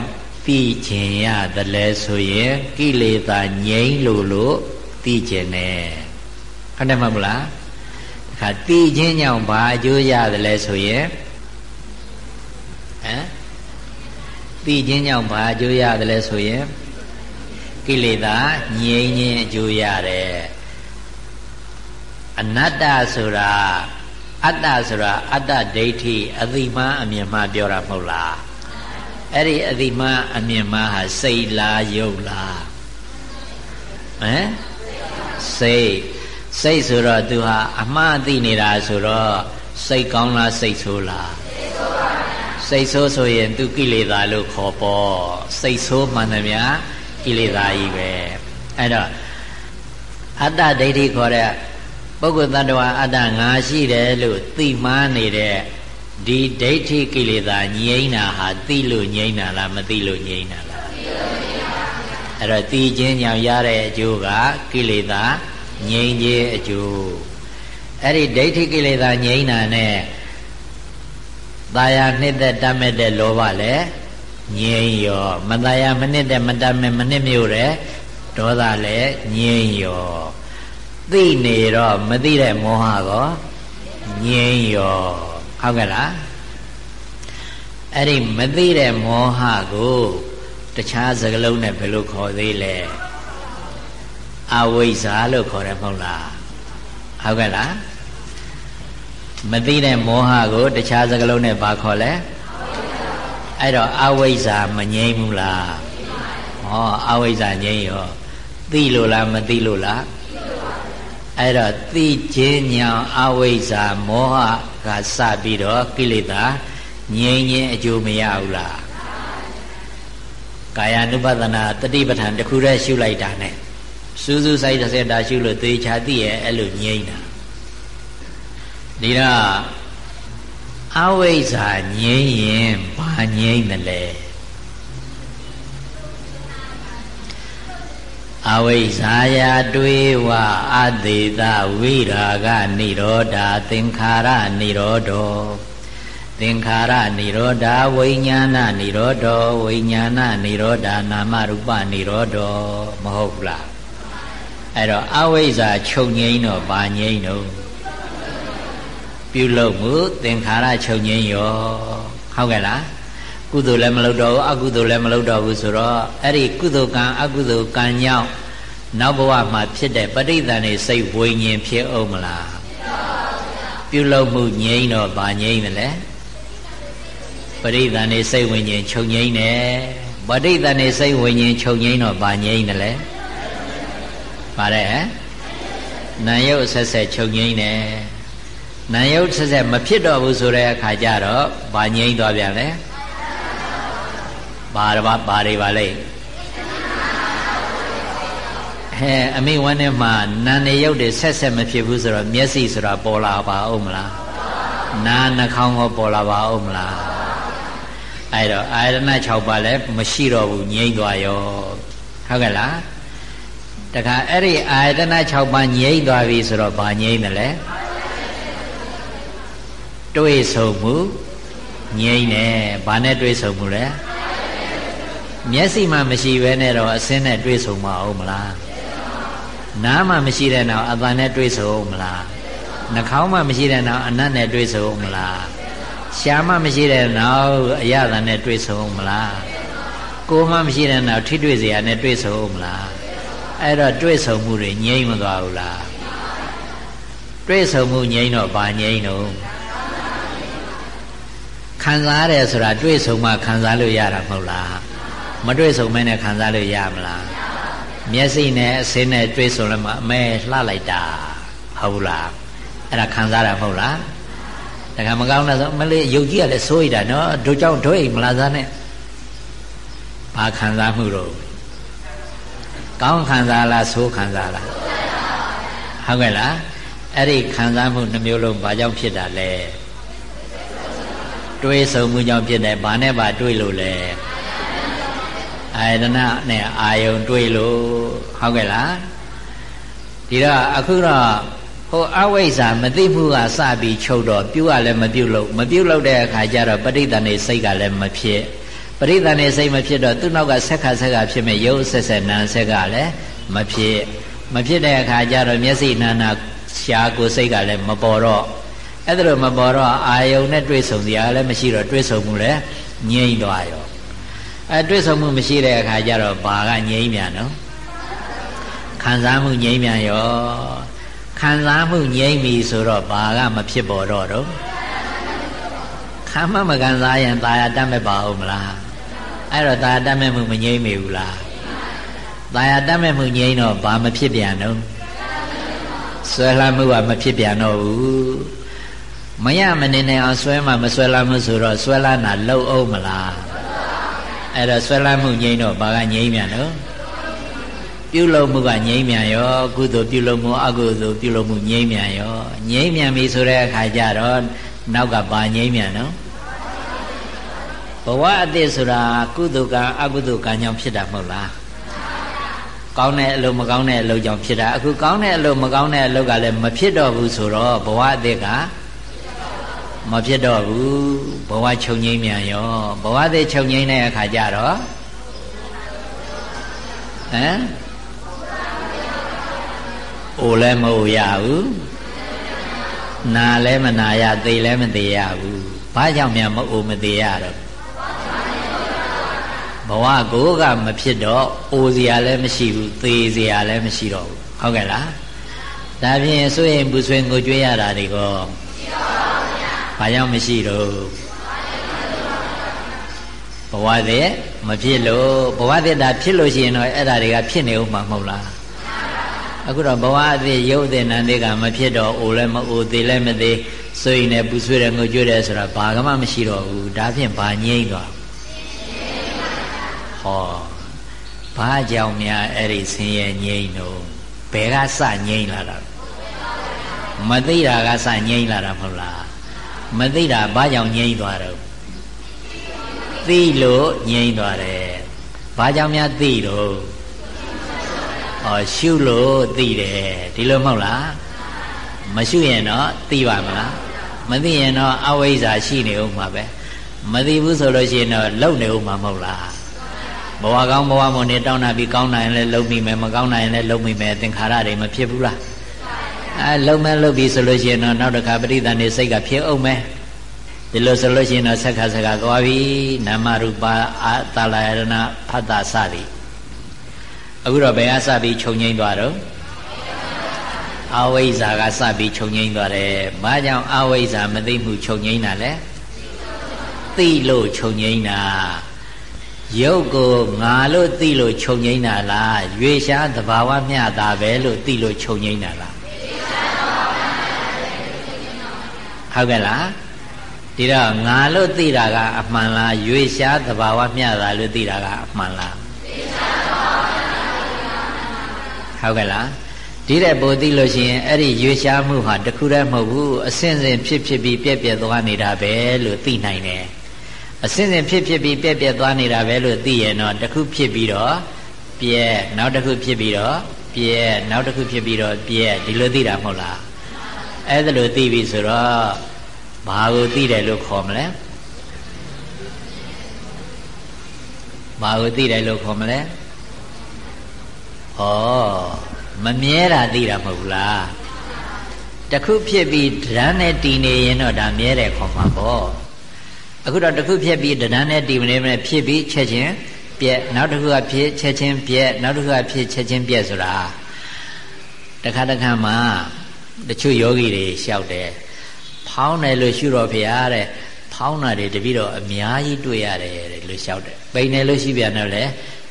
သိခြင်းရသလဲဆိုရင်ကိလေသာငြိမ်းလို့လို့သိခြင်းနဲ့ဟုတ်တယ်မဟုတ်လားခါသိခြင်းကြောင့်ဘာအကျိုးရသလဲဆိုရင်ဟမ်သိခြင်းကြောင့်ဘာအကျိုးရတယ်လဲဆိုရင်ကိလေသာငြိမ်းခြင်းအကျိုးရတယ်အနတ္တဆိုတာအတ္တဆိုတာအတ္တဒိဋ္ဌိအသိမှအမြင်မှပြောတာမဟုတ်လား အဲ့ဒီအသိမှအမြင်မှဟာစိတ်လားယုတ်လားဟမ်စိတ်စိတ်ဆိုတော့သူဟာအမှားသိနေတာဆိုတော့စိတ်ကောင်းလားစိတ်ဆိုးလားစိတ်ဆိုးပါစိတ်ဆိုးဆိုရင်သူကိလေသာလို့ခေါ်ပေါ်စိတ်ဆိုးမှန်တယ်များကိလေသာကြီးပဲအဲ့တော့အတ္တဒိဋ္ဌိခေါ်တဲ့ပုဂ္ဂိုလ်တ attva အတ္တငါရှိတယ်လို့သိမှန်းနေတဲ့ ဒီဒိဋ္ဌိကိလေသာငြိမ့်တာဟာသိလို့ငြိမ့်တာလားမသိလို့ငြိမ့်တာလားအဲ့တော့သိခြင်းကြောင့်ရတဲ့အကျိုးကကိလေသာငြိမ့်ခြင်းအကျိုးအဲ့ဒီဒိဋ္ဌိကိလေသာငြိမ့်တာနဲ့တာယာနှစ်သက်တတ်မဲ့တဲ့လောဘလည်းငြိမ့်ရောမတာယာမနစ်တဲ့မတတ်မဲ့မနစ်မျိုးတဲ့ဒေါသလည်းငြိမ့်ရောသိနေတော့မသိတဲ့မောဟကောငြိမ့်ရော ဟုတ်ကဲ့လားအဲ့ဒီမသိတဲ့မောဟကိုတခြားစကားလုံးနဲ့ဘယ်လိုခေါ်သေးလဲအဝိဇ္ဇာလို့ခေါ်တယ်မဟုတ်လားဟုတ်ကဲ့လားမသိတဲ့မောဟကိုတခြားစကားလုံးနဲ့ဘာခေါ်လဲအဲ့တော့အဝိဇ္ဇာမငြိမ်းဘူးလားဟောအဝိဇ္ဇာငြိမ်းရောသိလို့လားမသိလို့လား အဲ့တော့သိခြင်းညာအဝိဇ္ဇာမောဟကစပြီးတော့ကိလေသာငြိမ်းခြင်းအကျိုးမရဘူးလားကာယ ानु ပဒနာတတိပဋ္ဌာန်တစ်ခုတည်းရှုလိုက်တာနဲ့စူးစူးဆိုင်တဲ့တာရှုလို့သေချာသိရဲ့အဲ့လိုငြိမ်းတာဒီတော့အဝိဇ္ဇာငြိမ်းရင်ဘာငြိမ်းမလဲ အဝိဇ္ဇာယာတွေးဝအတေတဝိရာဂនិရောဓသင်္ခါရនិရောဓောသင်္ခါရនិရောဓဝိညာဏនិရောဓောဝိညာဏនិရောဓနာမရူပនិရောဓောမဟုတ်ဘူးလားအဲ့တော့အဝိဇ္ဇာချုပ်ငိမ့်တော့ဘာငိမ့်တော့ပြုလုပ်မှုသင်္ခါရချုပ်ငိမ့်ရောဟုတ်ကဲ့လား ကုသိုလ်လည်းမလုပ်တော့ဘူးအကုသိုလ်လည်းမလုပ်တော့ဘူးဆိုတော့အဲ့ဒီကုသိုလ်ကံအကုသိုလ်ကံကြောင့်နောက်ဘဝမှာဖြစ်တဲ့ပဋိသန္ဓေစိတ်ဝိညာဉ်ဖြစ်အောင်မလားပြုလုပ်မှုငြိမ့်တော့ဗာငြိမ့်တယ်လေပဋိသန္ဓေစိတ်ဝိညာဉ်ချုပ်ငြိမ့်တယ်ပဋိသန္ဓေစိတ်ဝိညာဉ်ချုပ်ငြိမ့်တော့ဗာငြိမ့်တယ်လေပါတယ်ဟဲ့နာယုတ်ဆက်ဆက်ချုပ်ငြိမ့်တယ်နာယုတ်ဆက်ဆက်မဖြစ်တော့ဘူးဆိုတဲ့အခါကျတော့ဗာငြိမ့်သွားပြန်လေ ဘာဘာဘာတွေပါလဲဟဲ့အမိဝမ်းထဲမှာနာနေရုပ်တွေဆက်ဆက်မဖြစ်ဘူးဆိုတော့မျက်စိဆိုတာပေါ်လာပါအောင်မလားနာနှာခေါင်းရောပေါ်လာပါအောင်မလားအဲ့တော့အာရဏ6ပါးလည်းမရှိတော့ဘူးငြိမ့်သွားရောဟုတ်ကဲ့လားတခါအဲ့ဒီအာရဏ6ပါးငြိမ့်သွားပြီဆိုတော့ဘာငြိမ့်တယ်လဲတွေးဆုံမှုငြိမ့်တယ်ဘာနဲ့တွေးဆုံမှုလဲ မျက်စိမှမရှိဘဲနဲ့တော့အစင်းနဲ့တွေးဆုံမအောင်မလားနားမှမရှိတဲ့နောက်အပန်နဲ့တွေးဆုံအောင်မလားနှာခေါင်းမှမရှိတဲ့နောက်အနတ်နဲ့တွေးဆုံအောင်မလားရှားမှမရှိတဲ့နောက်အရသာနဲ့တွေးဆုံအောင်မလားကိုယ်မှမရှိတဲ့နောက်ထိတွေ့စရာနဲ့တွေးဆုံအောင်မလားအဲ့တော့တွေးဆုံမှုတွေငြိမ့်မသွားဘူးလားတွေးဆုံမှုငြိမ့်တော့ဗာငြိမ့်တော့ခံစားရတယ်ဆိုတာတွေးဆုံမှခံစားလို့ရတာမဟုတ်လား မတွေ့ဆုံမဲနဲ့ခံစားလို့ရမလားမျက်စိနဲ့အစင်းနဲ့တွေ့ဆုံလည်းမအမဲလှလိုက်တာဟုတ်လားအဲ့ဒါခံစားတာမဟုတ်လားတခါမကောင်းတဲ့ဆိုမလေးယုတ်ကြီးကလည်းစိုးရိမ်တာနော်တို့ကြောင့်တို့အိမ်မလာစားနဲ့ဘာခံစားမှုတော့ကောင်းခံစားလားဆိုးခံစားလားဟုတ်ကဲ့လားအဲ့ဒီခံစားမှုနှမျိုးလုံးဘာကြောင့်ဖြစ်တာလဲတွေးဆုံမှုကြောင့်ဖြစ်တယ်ဘာနဲ့ဘာတွေးလို့လဲ အာယတနာနဲ့အာယုံတွေးလို့ဟုတ်ကဲ့လားဒီတော့အခုတော့ဟိုအဝိဇ္ဇာမသိမှုကစပြီးချုပ်တော့ပြုတ်ကလည်းမပြုတ်လို့မပြုတ်လို့တဲ့အခါကျတော့ပဋိသန္ဓေစိတ်ကလည်းမဖြစ်ပဋိသန္ဓေစိတ်မဖြစ်တော့သူ့နောက်ကဆက်ခါဆက်ခါဖြစ်မဲ့ရုပ်ဆက်ဆက်နာဆက်ကလည်းမဖြစ်မဖြစ်တဲ့အခါကျတော့မျက်စိနာနာရှားကိုစိတ်ကလည်းမပေါ်တော့အဲ့ဒါလိုမပေါ်တော့အာယုံနဲ့တွေ့ဆုံစရာလည်းမရှိတော့တွေ့ဆုံမှုလည်းငြိမ့်သွားရော အဲတွေ့ဆုံမှုမရှိတဲ့အခါကျတော့ဘာကငြိမ့်မြန်နော်ခံစားမှုငြိမ့်မြန်ရောခံစားမှုငြိမ့်ပြီဆိုတော့ဘာကမဖြစ်ပေါ်တော့တော့ခံမမခံစားရင်ตาရတတ်မဲ့ပါဦးမလားအဲ့တော့ตาရတတ်မဲ့မှုမငြိမ့်မိဘူးလားตาရတတ်မဲ့မှုငြိမ့်တော့ဘာမဖြစ်ပြန်တော့ဆွဲလမ်းမှုကမဖြစ်ပြန်တော့ဘူးမရမနေနဲ့အောင်ဆွဲမှမဆွဲလမ်းမှုဆိုတော့ဆွဲလန်းတာလှုပ်အောင်မလား အဲ့တော့ဆွဲလန်းမှုငြိမ့်တော့ဘာကငြိမ့်မြန်တော့ပြုလုပ်မှုကငြိမ့်မြန်ရောကုသိုလ်ပြုလုပ်မှုအကုသိုလ်ပြုလုပ်မှုငြိမ့်မြန်ရောငြိမ့်မြန်ပြီဆိုတဲ့အခါကျတော့နောက်ကဘာငြိမ့်မြန်နော်ဘဝအသစ်ဆိုတာကုသိုလ်ကံအကုသိုလ်ကံကြောင့်ဖြစ်တာမဟုတ်လားကောင်းတဲ့အလုပ်မကောင်းတဲ့အလုပ်ကြောင့်ဖြစ်တာအခုကောင်းတဲ့အလုပ်မကောင်းတဲ့အလုပ်ကလည်းမဖြစ်တော့ဘူးဆိုတော့ဘဝအသစ်က မမဖြစ်တော့ဘူးဘဝချုပ်ငိမ့်မြန်ရောဘဝသေးချုပ်ငိမ့်တဲ့အခါကျတော့ဟမ်အိုလည်းမအိုရဘူးနာလည်းမနာရသိလည်းမသိရဘူးဘာကြောင့်များမအိုမသိရတော့ဘဝကိုကမဖြစ်တော့အိုစရာလည်းမရှိဘူးသေစရာလည်းမရှိတော့ဘူးဟုတ်ကဲ့လားဒါဖြင့်ဆိုရင်ဘူးဆွေငိုကြွေးရတာတွေကောဘာ ကြောင့်မရှိတော့ဘဝတဲ့မဖြစ်လို့ဘဝတဲ့တာဖြစ်လို့ရှိရင်တော့အဲ့ဒါတွေကဖြစ်နေဦးမှာမဟုတ်လားအခုတော့ဘဝအသေးရုပ်အသေးနံသေးကမဖြစ်တော့အိုလည်းမအိုသေးလည်းမသေးဆိုရင်လည်းပူဆွေးတယ်ငိုကြွေးတယ်ဆိုတာဘာကမှမရှိတော့ဘူးဒါဖြင့်ဘာငြိမ့်သွားဟောဘာကြောင့်များအဲ့ဒီဆင်းရဲငြိမ့်တော့ဘယ်ကစငြိမ့်လာတာမသိတာကစငြိမ့်လာတာမဟုတ်လား မသိတာဘာကြောင့်ငြိမ့်သွားတော့သိလို့ငြိမ့်သွားတယ်ဘာကြောင့်များသိတော့ဩရှုလို့သိတယ်ဒီလိုမဟုတ်လားမရှုရင်တော့သိပါမလားမသိရင်တော့အဝိဇ္ဇာရှိနေဦးမှာပဲမသိဘူးဆိုလို့ရှိရင်တော့လုံနေဦးမှာမဟုတ်လားဘဝကောင်းဘဝမွန်နေတောင်းတာပြီးကောင်းနိုင်လဲလုံမိမယ်မကောင်းနိုင်လဲလုံမိမယ်သင်္ခါရတွေမဖြစ်ဘူးလား အဲလုံမဲ့လုံပြီဆိုလို့ရှိရင်တော့နောက်တစ်ခါပရိသန်နေစိတ်ကဖြစ်အောင်မယ်ဒီလိုဆိုလို့ရှိရင်တော့ဆက်ခါဆက်ခါကြွားပြီနာမရူပအာတလာယရဏဖတ်တာစသည်အခုတော့ဘယ်ကစပြီးခြုံငိမ့်သွားတော့အဝိဇ္ဇာကစပြီးခြုံငိမ့်သွားတယ်။ဘာကြောင့်အဝိဇ္ဇာမသိမှုခြုံငိမ့်တာလဲ။သိလို့ခြုံငိမ့်တာ။ရုပ်ကိုငါလို့သိလို့ခြုံငိမ့်တာလား။ရွေရှားသဘာဝမျှတာပဲလို့သိလို့ခြုံငိမ့်တာလား။ ဟုတ်ကဲ့လား။ဒီတော့ငါလို့သိတာကအမှန်လား။ရွေရှားသဘာဝမျှတာလို့သိတာကအမှန်လား။ဟုတ်ကဲ့လားဒီတဲ့ပိုသိလို့ရှိရင်အဲ့ဒီရွေရှားမှုဟာတခုတည်းမဟုတ်ဘူးအစဉ်စဉ်ဖြစ်ဖြစ်ပြီးပြက်ပြက်သွားနေတာပဲလို့သိနိုင်တယ်အစဉ်စဉ်ဖြစ်ဖြစ်ပြီးပြက်ပြက်သွားနေတာပဲလို့သိရင်တော့တခုဖြစ်ပြီးတော့ပြက်နောက်တစ်ခုဖြစ်ပြီးတော့ပြက်နောက်တစ်ခုဖြစ်ပြီးတော့ပြက်ဒီလိုသိတာမဟုတ်လား အဲ့ဒါလိုသိပြီဆိုတော့ဘာကိုသိတယ်လို့ခေါ်မလဲဘာကိုသိတယ်လို့ခေါ်မလဲဩမမြဲတာသိတာမဟုတ်ဘူးလားတခုဖြစ်ပြီးဒရမ်းနဲ့တည်နေရင်တော့ဒါမြဲတယ်ခေါ်မှာပေါ့အခုတော့တခုဖြစ်ပြီးဒရမ်းနဲ့တည်မနေမနဲ့ဖြစ်ပြီးချက်ချင်းပြက်နောက်တစ်ခုကဖြစ်ချက်ချင်းပြက်နောက်တစ်ခုကဖြစ်ချက်ချင်းပြက်ဆိုတာတခါတခါမှ တချို့ယောဂီတွေလျှောက်တယ်ဖောင်းတယ်လို့ရှုတော့ဖရားတဲ့ဖောင်းတာတွေတပိတော့အများကြီးတွေ့ရတယ်လို့လျှောက်တယ်ပိန်တယ်လို့ရှိပြန်တော့လေ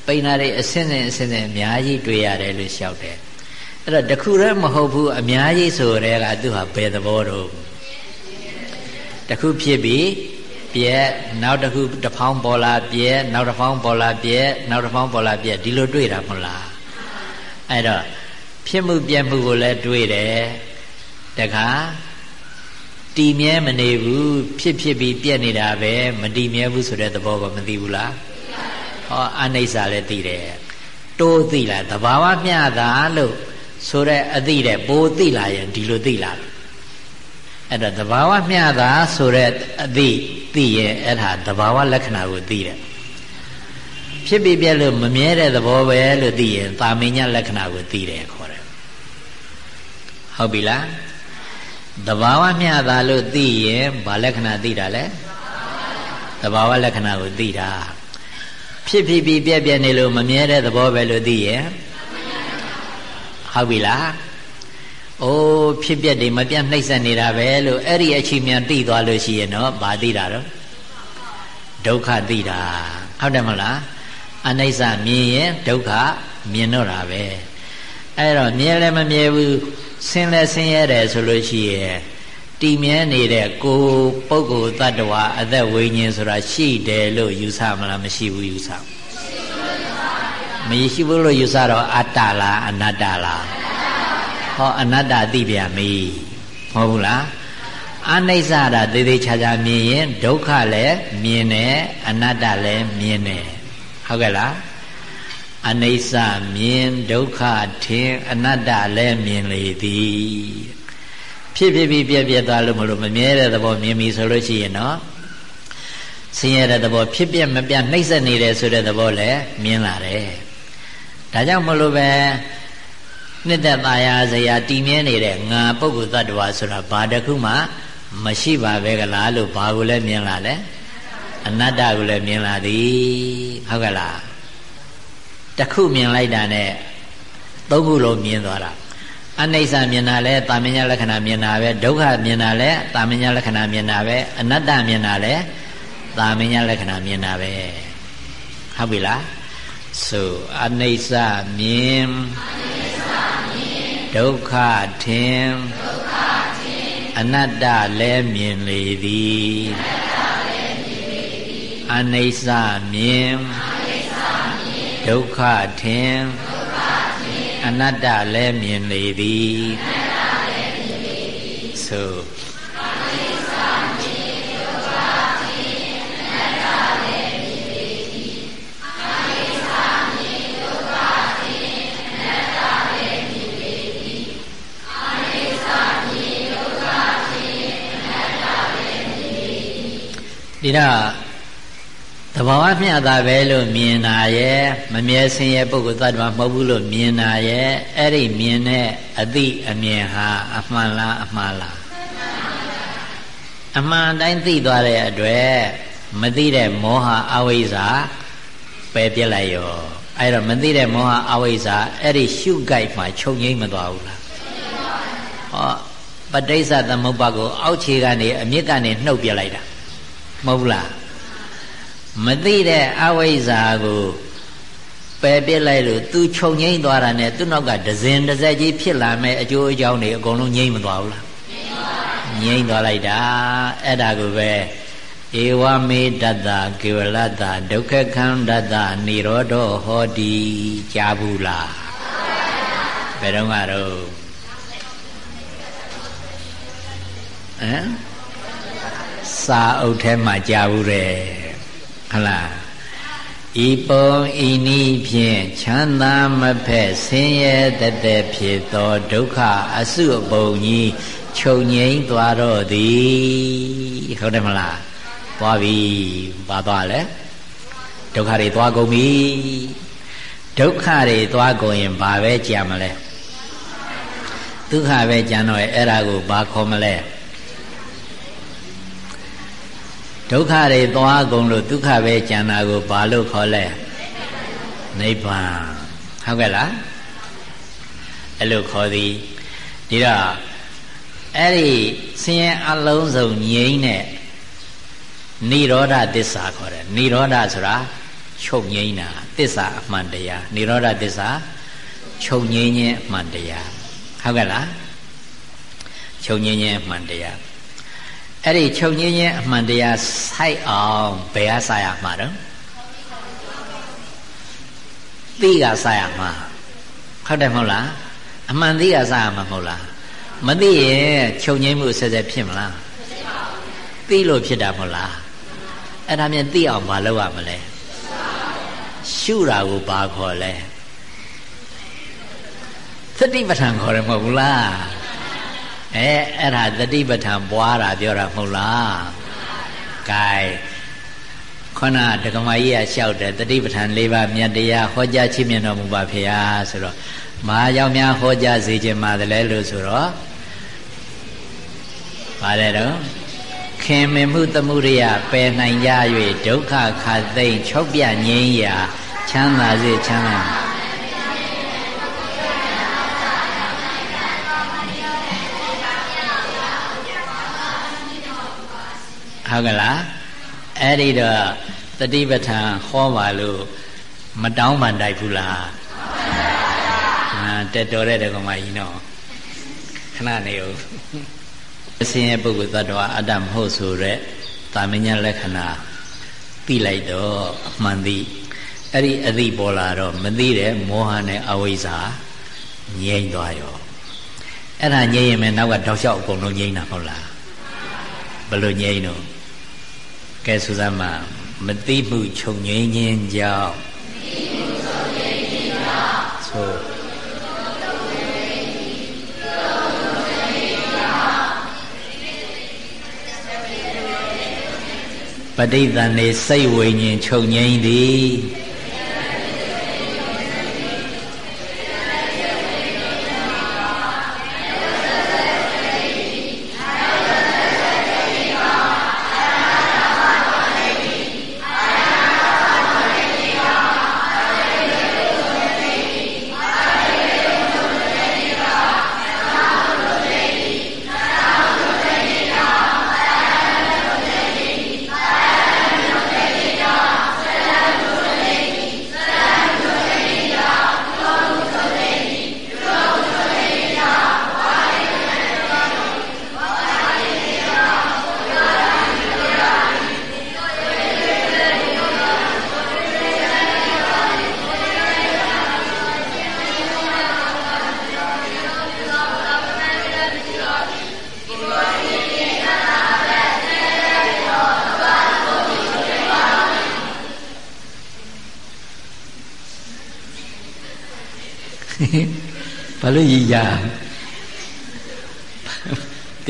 ပိန်တာတွေအစင်းစင်အစင်းစင်အများကြီးတွေ့ရတယ်လို့လျှောက်တယ်အဲ့တော့တခုတည်းမဟုတ်ဘူးအများကြီးဆိုရဲကသူဟာဘယ်သဘောတော့တခုဖြစ်ပြီးပြက်နောက်တစ်ခုတစ်ဖောင်းပေါ်လာပြက်နောက်တစ်ဖောင်းပေါ်လာပြက်နောက်တစ်ဖောင်းပေါ်လာပြက်ဒီလိုတွေ့တာမဟုတ်လားအဲ့တော့ဖြစ်မှုပြက်မှုကိုလည်းတွေ့တယ် တခါတည်မြဲမနေဘူးဖြစ်ဖြစ်ပြီးပြက်နေတာပဲမတည်မြဲဘူးဆိုတဲ့သဘောကမသိဘူးလားဟောအနိစ္စလည်းသိတယ်တိုးသိလားသဘာဝမျှတာလို့ဆိုတဲ့အသိတဲ့ပိုးသိလာရင်ဒီလိုသိလာတယ်အဲ့ဒါသဘာဝမျှတာဆိုတဲ့အသိသိရင်အဲ့ဒါသဘာဝလက္ခဏာကိုသိတယ်ဖြစ်ပြီးပြက်လို့မမြဲတဲ့သဘောပဲလို့သိရင်သာမညလက္ခဏာကိုသိတယ်ခေါ်တယ်ဟုတ်ပြီလား သဘာဝမျှတာလို့သိရင်ဘာလက္ခဏာသိတာလဲသဘာဝလက္ခဏာကိုသိတာဖြစ်ဖြစ်ပြီးပြက်ပြက်နေလို့မမြဲတဲ့သဘောပဲလို့သိရင်ဟုတ်ပြီလားအိုးဖြစ်ပြက်တွေမပြတ်နှိမ့်ဆက်နေတာပဲလို့အဲ့ဒီအချိန်မြန်သိသွားလို့ရှိရင်တော့ဘာသိတာတော့ဒုက္ခသိတာဟုတ်တယ်မဟုတ်လားအနိစ္စမြင်ရင်ဒုက္ခမြင်တော့တာပဲအဲ့တော့မြဲလည်းမမြဲဘူး ဆင်းလဲဆင်းရဲတယ်ဆိုလို့ရှိရင်တည်မြဲနေတဲ့ကိုပုဂ္ဂိုလ်တ attva အသက်ဝိညာဉ်ဆိုတာရှိတယ်လို့ယူဆမလားမရှိဘူးယူဆမရှိဘူးလို့ယူဆတော့အတ္တလားအနတ္တလားဟောအနတ္တသိပြန်ပြီမဟုတ်ဘူးလားအနိစ္စတာသေးသေးချာချာမြင်ရင်ဒုက္ခလည်းမြင်တယ်အနတ္တလည်းမြင်တယ်ဟုတ်ကဲ့လား အနိစ္စမြင်ဒုက္ခထင်အနတ္တလည်းမြင်လေသည်ဖြစ်ဖြစ်ပြီးပြက်ပြက်သွားလို့မလို့မမြဲတဲ့သဘောမြင်ပြီဆိုလို့ရှိရင်တော့ဆင်းရဲတဲ့သဘောဖြစ်ပြက်မပြတ်နှိမ့်ဆက်နေတယ်ဆိုတဲ့သဘောလည်းမြင်လာတယ်ဒါကြောင့်မလို့ပဲနှစ်သက်သာယာစရာတည်မြဲနေတဲ့ငါပုဂ္ဂိုလ်တ attva ဆိုတာဘာတစ်ခုမှမရှိပါပဲကလားလို့ဘာကိုလည်းမြင်လာလဲအနတ္တကိုလည်းမြင်လာသည်ဟုတ်ကဲ့လား တခုမြင်လိုက်တာနဲ့သုံးခုလုံးမြင်သွားတာအနိစ္စမြင်တာလဲတာမညာလက္ခဏာမြင်တာပဲဒုက္ခမြင်တာလဲတာမညာလက္ခဏာမြင်တာပဲအနတ္တမြင်တာလဲတာမညာလက္ခဏာမြင်တာပဲဟုတ်ပြီလားဆိုအနိစ္စမြင်ဒုက္ခထင်အနတ္တလည်းမြင်လေသည်အနိစ္စမြင် ဒုက္ခထင်အနတ္တလည်းမြင်လေသည်ဆိုဒီတော့ သဘာဝမျှတာပဲလို့မြင်တာရဲ့မမြဲစင်ရဲ့ပုဂ္ဂိုလ်သတ္တဝါမဟုတ်ဘူးလို့မြင်တာရဲ့အဲ့ဒီမြင်တဲ့အသည့်အမြင်ဟာအမှန်လားအမှားလားအမှန်တိုင်းသိသွားတဲ့အတွက်မသိတဲ့မောဟအဝိဇ္ဇာပယ်ပြစ်လိုက်ရောအဲ့တော့မသိတဲ့မောဟအဝိဇ္ဇာအဲ့ဒီရှုကြိုက်မှချုပ်ငိမ့်မသွားဘူးလားဟောပဋိစ္စသမုပ္ပါကိုအောက်ခြေကနေအမြင့်ကနေနှုတ်ပြလိုက်တာမဟုတ်လား မသိတဲ့အဝိဇ္ဇာကိုပယ်ပြစ်လိုက်လို့သူခြုံငိမ့်သွားတာနဲ့သူ့နောက်ကဒဇင်ဒဇက်ကြီးဖြစ်လာမဲ့အကျိုးအကြောင်းတွေအကုန်လုံးငြိမ့်မသွားဘူးလားငြိမ့်သွားလိုက်တာအဲ့ဒါကိုပဲဧဝမေတ္တကေဝလတ္တဒုက္ခခန္တတនិရောဓဟောတိကြားဘူးလားဘယ်တော့မှတော့ဟမ်စာအုပ်ထဲမှာကြာဘူးတဲ့ ဟလားဤပုံဤနည်းဖြင့်ချမ်းသာမဖက်ဆင်းရဲတသက်ဖြစ်သောဒုက္ခအစုအပုံကြီးချုပ်ငိမ့်သွားတော့သည်ဟုတ်တယ်မလားသွားပြီဘာသွားလဲဒုက္ခတွေသွားကုန်ပြီဒုက္ခတွေသွားကုန်ရင်ဘာပဲကြာမလဲဒုက္ခပဲကြာတော့အဲ့ဒါကိုဘာခေါ်မလဲ ဒုက္ခတွေသွားကုန်လို့ဒုက္ခပဲကျန်တာကိုဘာလို့ခေါ်လဲနိဗ္ဗာန်ဟုတ်ကဲ့လားအဲ့လိုခေါ်သည်ဒီတော့အဲ့ဒီဆင်းရဲအလုံးစုံငြိမ်းတဲ့နိရောဓသစ္စာခေါ်တယ်နိရောဓဆိုတာချုပ်ငြိမ်းတာသစ္စာအမှန်တရားနိရောဓသစ္စာချုပ်ငြိမ်းခြင်းအမှန်တရားဟုတ်ကဲ့လားချုပ်ငြိမ်းခြင်းအမှန်တရား အဲ့ဒီချုပ်ငင်းခြင်းအမှန်တရားစိုက်အောင်ဘယ်ကစားရမှာတော့သိကစားရမှာဟုတ်တယ်မဟုတ်လားအမှန်သိကစားရမှာမဟုတ်လားမသိရင်ချုပ်ငင်းမှုဆက်ဆက်ဖြစ်မလားသိလို့ဖြစ်တာမဟုတ်လားအဲ့ဒါမြင်သိအောင်မလုပ်ရမလဲရှုတာကိုဘာခေါ်လဲသတိပဋ္ဌာန်ခေါ်တယ်မဟုတ်ဘူးလား အဲအဲ့ဒါတတိပဋ္ဌာန်ပွားတာပြောတာမဟုတ်လားကဲခဏဒကမကြီးကလျှောက်တယ်တတိပဋ္ဌာန်၄ပါးမြတ်တရားဟောကြားချီးမြှင့်တော်မူပါဖေဟာဆိုတော့မာကြောင့်များဟောကြားစေခြင်းပါတယ်လို့ဆိုတော့ပါတယ်တော့ခင်မင်မှုသမှုရိယပယ်နိုင်ကြ၍ဒုက္ခခါသိမ့်ချုပ်ပြငြိမ်းရာချမ်းသာစေချမ်းသာ ဟုတ်ကလားအဲ့ဒီတော့တတိပဋ္ဌာန်ဟောပါလို့မတောင်းပန်တိုက်ဘူးလားအာတက်တော်တဲ့ကောင်မကြီးနော်ခဏနေဦးအစင်းရဲ့ပုဂ္ဂိုလ်သတ္တဝါအတ္တမဟုတ်ဆိုတဲ့တာမညာလက္ခဏာသိလိုက်တော့အမှန်သိအဲ့ဒီအသိပေါ်လာတော့မသိတဲ့မောဟနဲ့အဝိဇ္ဇာငြိမ့်သွားရောအဲ့ဒါငြိမ့်ရင်ပဲနောက်ကတောက်လျှောက်အကုန်လုံးငြိမ့်တာဟုတ်လားဘယ်လိုငြိမ့်တော့ ကဲစူးစမ်းမှာမတိမှုချုပ်ငြိမ်းခြင်းကြောင့်ဆိုပဋိသန္ဓေစိတ်ဝိညာဉ်ချုပ်ငြိမ်းသည်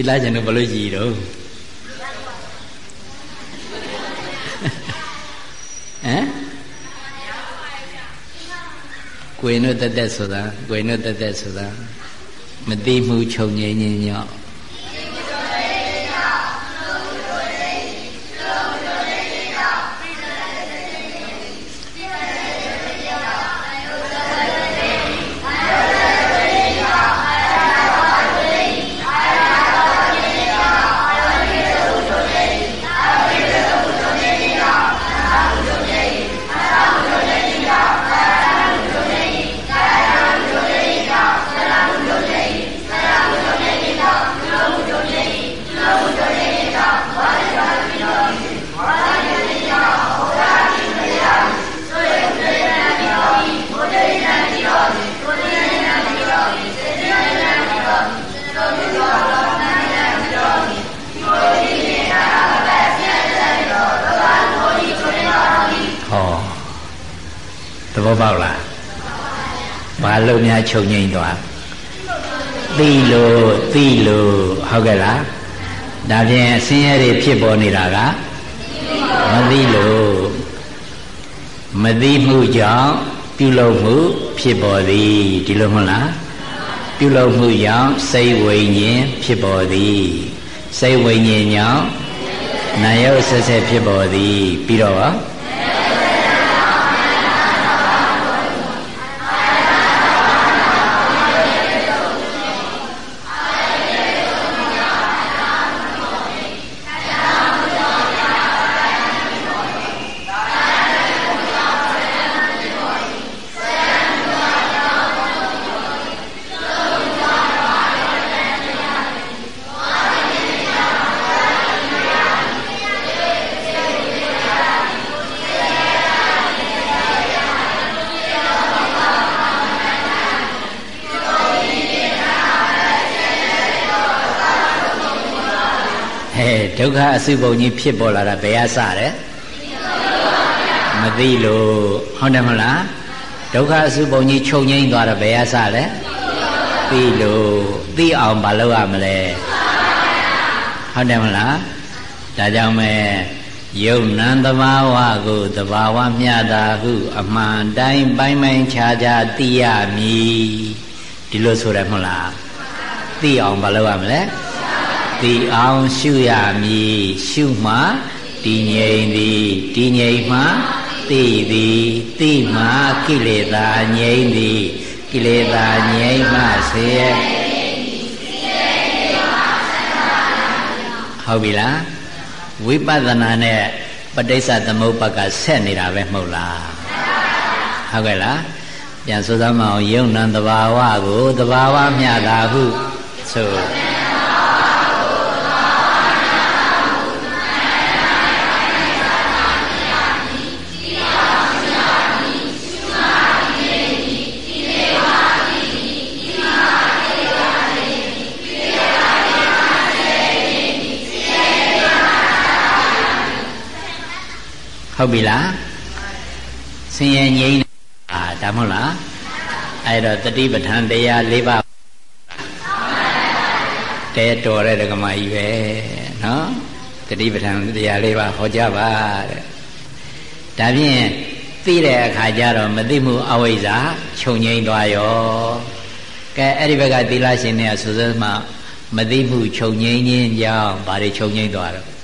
လာကျန်တော့ဘာလို့ရည်တော့ဟမ်ကိုယ်နဲ့တက်တက်ဆိုတာကိုယ်နဲ့တက်တက်ဆိုတာမသိမှုခြုံငိမ့်ငင်းညော့ များချုပ်ငိမ့်သွားသိလို့သိလို့ဟုတ်ကဲ့လားဒါဖြင့်ဆင်းရဲတွေဖြစ်ပေါ်နေတာကမသိလို့မသိမှုကြောင့်ပြုလုပ်မှုဖြစ်ပေါ်သည်ဒီလိုမဟုတ်လားပြုလုပ်မှုကြောင့်စိတ်ဝိညာဉ်ဖြစ်ပေါ်သည်စိတ်ဝိညာဉ်ကြောင့်နာယုတ်ဆက်ဆက်ဖြစ်ပေါ်သည်ပြီးတော့ ဒုက္ခအစုပုံကြီးဖြစ်ပေါ်လာတာဘယ်အစတဲ့မသိလို့ဟုတ်တယ်မလားဒုက္ခအစုပုံကြီးချုပ်ငိမ့်သွားတာဘယ်အစလဲသိလို့သိအောင်မလုပ်ရမလဲဟုတ်တယ်မလားဒါကြောင့်မဲယုံနံသဘာဝကိုသဘာဝမျှတာဟုအမှန်တိုင်းပိုင်းပိုင်းခြားခြားသိရမည်ဒီလိုဆိုရမလားသိအောင်မလုပ်ရမလဲ သိအောင်ရှုရမည်ရှုမှတည်ငြိမ်သည်တည်ငြိမ်မှသိသည်သိမှကိလေသာငြိမ်သည်ကိလေသာငြိမ်မှစေဟုတ်ပြီလားဝိပဿနာနဲ့ပဋိစ္စသမုပ္ပါကဆက်နေတာပဲမဟုတ်လားဟုတ်ကဲ့လားပြန်ဆိုသမ်းမအောင်ယုံနံတဘာဝကိုတဘာဝမျှတာဟုဆို ဟုတ်ပြီလားဆင်းရဲငြိမ်းအာဒါမဟုတ်လားအဲ့တော့တတိပဋ္ဌာန်တရား၄ပါးတဲတော်တဲ့ဓမ္မကြီးပဲနော်တတိပဋ္ဌာန်တရားလေးပါဟောကြားပါတဲ့ဒါဖြင့်သိတဲ့အခါကျတော့မသိမှုအဝိဇ္ဇာခြုံငိမ့်သွားရောကဲအဲ့ဒီဘက်ကသီလရှင်တွေကဆိုစမ်းမှမသိမှုခြုံငိမ့်ခြင်းကြောင့်ဘာတွေခြုံငိမ့်သွားတော့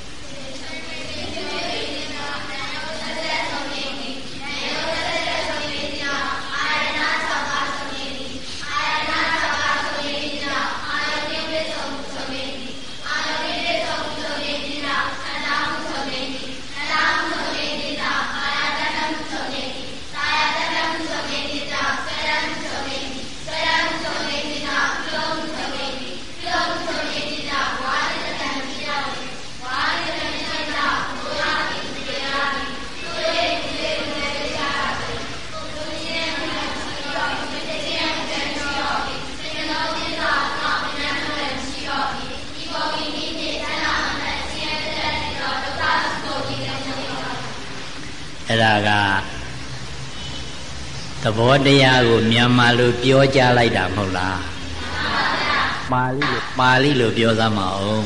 အဲ့ဒါကသဘောတရားကိုမြန်မာလိုပြောကြားလိုက်တာမဟုတ်လားပါဠိလိုပါဠိလိုပြောစမ်းမအော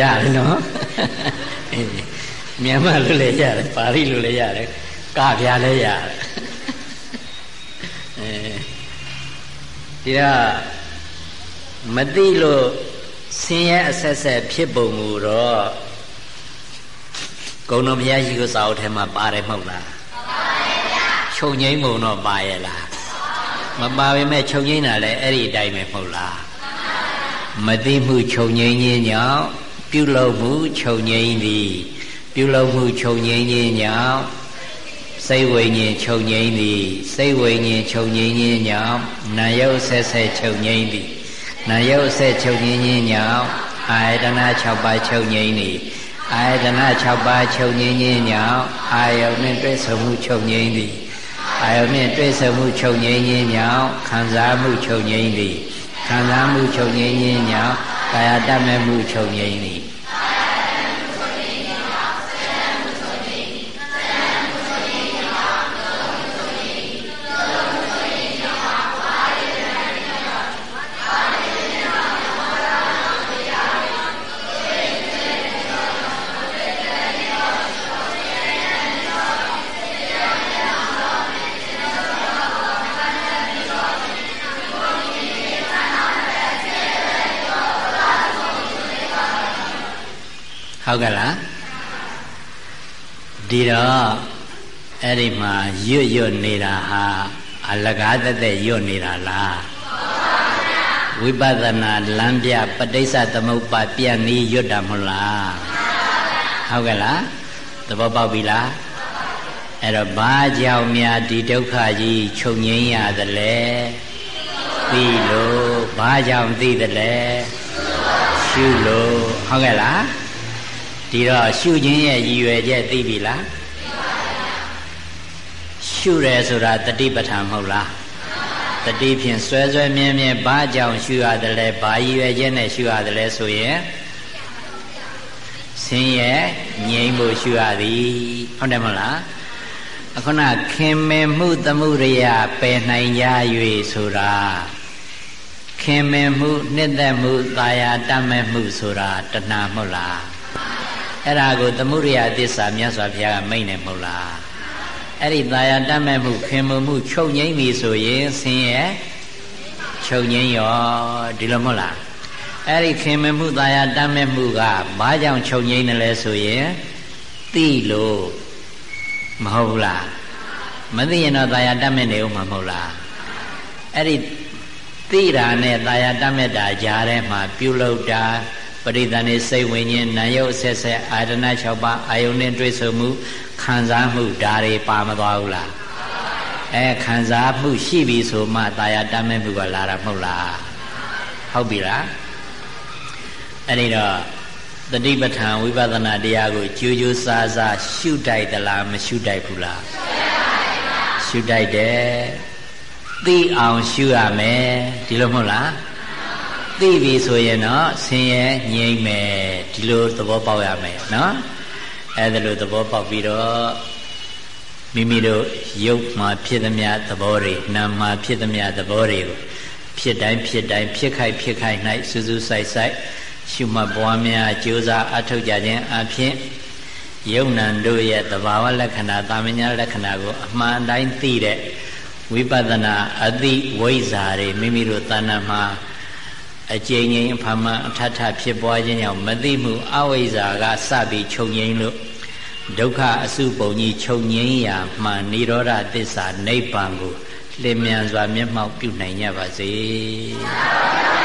ရတယ်နော်မြန်မာလိုလဲရတယ်ပါဠိလိုလဲရတယ်ကဗျာလဲရတယ်အဲဒီတော့မသိလို့ဆင်းရဲအဆက်ဆက်ဖြစ်ပုံမူတော့ဂုံတော်ဘုရားရှိခိုးစာအုပ်ထဲမှာပါတယ်မဟုတ်လားပါပါတယ်ဗျာခြုံငိမ့်ပုံတော့ပါရဲ့လားမပါပေမဲ့ခြုံငိမ့်တာလည်းအဲ့ဒီအတိုင်းပဲမဟုတ်လားမသိမှုခြုံငိမ့်ခြင်းကြောင့် ပြုလုပ်မှုခြုံငိမ့်သည်ပြုလုပ်မှုခြုံငိမ့်ခြင်းကြောင့်စိတ်ဝိညာဉ်ခြုံငိမ့်သည်စိတ်ဝိညာဉ်ခြုံငိမ့်ခြင်းကြောင့်နာယုတ်ဆက်ဆက်ခြုံငိမ့်သည်နာယုတ်ဆက်ခြုံငိမ့်ခြင်းကြောင့်အာယတနာ6ပါးခြုံငိမ့်သည်အာယတနာ6ပါးခြုံငိမ့်ခြင်းကြောင့်အာယုန်နှင့်တွေ့ဆုံမှုခြုံငိမ့်သည်အာယုန်နှင့်တွေ့ဆုံမှုခြုံငိမ့်ခြင်းကြောင့်ခံစားမှုခြုံငိမ့်သည်ခံစားမှုချုပ်ငြိမ်းခြင်းကြောင့် ကာယတတ်မဲ့မှုချုပ်ငြိမ်းသည် ဟုတ်ကဲ့လားဒီတော့အဲ့ဒီမှာရွတ်ရွတ်နေတာဟာအလကားသက်သက်ရွတ်နေတာလားဝိပဿနာလမ်းပြပဋိစ္စသမုပ္ပါပြတ်နည်းရွတ်တာမဟုတ်လားဟုတ်ကဲ့လားသဘောပေါက်ပြီလားအဲ့တော့ဘာကြောင့်များဒီဒုက္ခကြီးချုပ်ငိမ့်ရသလဲသိလို့ဘာကြောင့်သိသလဲရှုလို့ဟုတ်ကဲ့လား ဒီတော့ရှုခြင်းရဲ့ရည်ရွယ်ချက်သိပြီလားရှုတယ်ဆိုတာတတိပဋ္ဌာန်မဟုတ်လားတတိဖြင့်ဆွဲဆွဲမြဲမြဲဘာကြောင့်ရှုရတယ်လဲဘာရည်ရွယ်ချက်နဲ့ရှုရတယ်လဲဆိုရင်ဆင်းရဲငြိမ်းဖို့ရှုရသည်ဟုတ်တယ်မဟုတ်လားအခုနခင်မင်မှုသမှုရိယပယ်နိုင်ကြ၍ဆိုတာခင်မင်မှုနှစ်သက်မှုသာယာတတ်မဲ့မှုဆိုတာတဏှာမဟုတ်လား အဲ့ဒါကိုသမှုရိယသစ္စာမြတ်စွာဘုရားကမိန့်နေမဟုတ်လားအဲ့ဒီသာယာတတ်မဲ့မှုခင်မင်မှုချုပ်ငိမ့်ပြီဆိုရင်ဆင်းရဲချုပ်ငိမ့်ရောဒီလိုမဟုတ်လားအဲ့ဒီခင်မင်မှုသာယာတတ်မဲ့မှုကဘာကြောင့်ချုပ်ငိမ့်တယ်လဲဆိုရင်သိလို့မဟုတ်လားမသိရင်တော့သာယာတတ်မဲ့နေဦးမှာမဟုတ်လားအဲ့ဒီသိတာနဲ့သာယာတတ်မဲ့တာကြားထဲမှာပြုလုပ်တာပ ရိသန်နေစိတ်ဝိညာဉ်နာယုတ်ဆက်ဆက်အာရဏ6ပါးအာယုန်နဲ့တွေ့ဆုံမှုခံစားမှုဒါတွေပါမသွားဘူးလားအဲခံစားမှုရှိပြီဆိုမှသာယာတတ်မဲ့မှုကလာတာမဟုတ်လားဟုတ်ပြီလားအဲ့ဒီတော့တတိပဋ္ဌာန်ဝိပဿနာတရားကိုကြိုးကြိုးစားစားရှုတိုက်သလားမရှုတိုက်ဘူးလားရှုတိုက်တယ်သိအောင်ရှုရမယ်ဒီလိုမဟုတ်လား သိပြီဆိုရင်တော့ဆင်းရဲငြိမ့်မယ်ဒီလိုသဘောပေါက်ရမယ်နော်အဲ့ဒါလိုသဘောပေါက်ပြီးတော့မိမိတို့ရုပ်မှာဖြစ်သမျှသဘောတွေနာမ်မှာဖြစ်သမျှသဘောတွေကိုဖြစ်တိုင်းဖြစ်တိုင်းဖြစ်ခိုက်ဖြစ်ခိုက်၌စူးစူးဆိုင်ဆိုင်ရှုမှတ်ပွားများကြိုးစားအထောက်ကြခြင်းအဖြစ်ယုံနံတို့ရဲ့သဘာဝလက္ခဏာတာမညာလက္ခဏာကိုအမှန်တိုင်းသိတဲ့ဝိပဿနာအသိဝိဇ္ဇာတွေမိမိတို့တဏ္ဍမှာ အကျဉ်းချင်းဖမှန်အထထဖြစ်ပွားခြင်းကြောင့်မသိမှုအဝိဇ္ဇာကစပြီးချုပ်ငိမ့်လို့ဒုက္ခအစုပုံကြီးချုပ်ငိမ့်ရာမှនិရောဓသစ္စာနိဗ္ဗာန်ကိုလင်းမြန်စွာမျက်မှောက်ပြုနိုင်ကြပါစေ။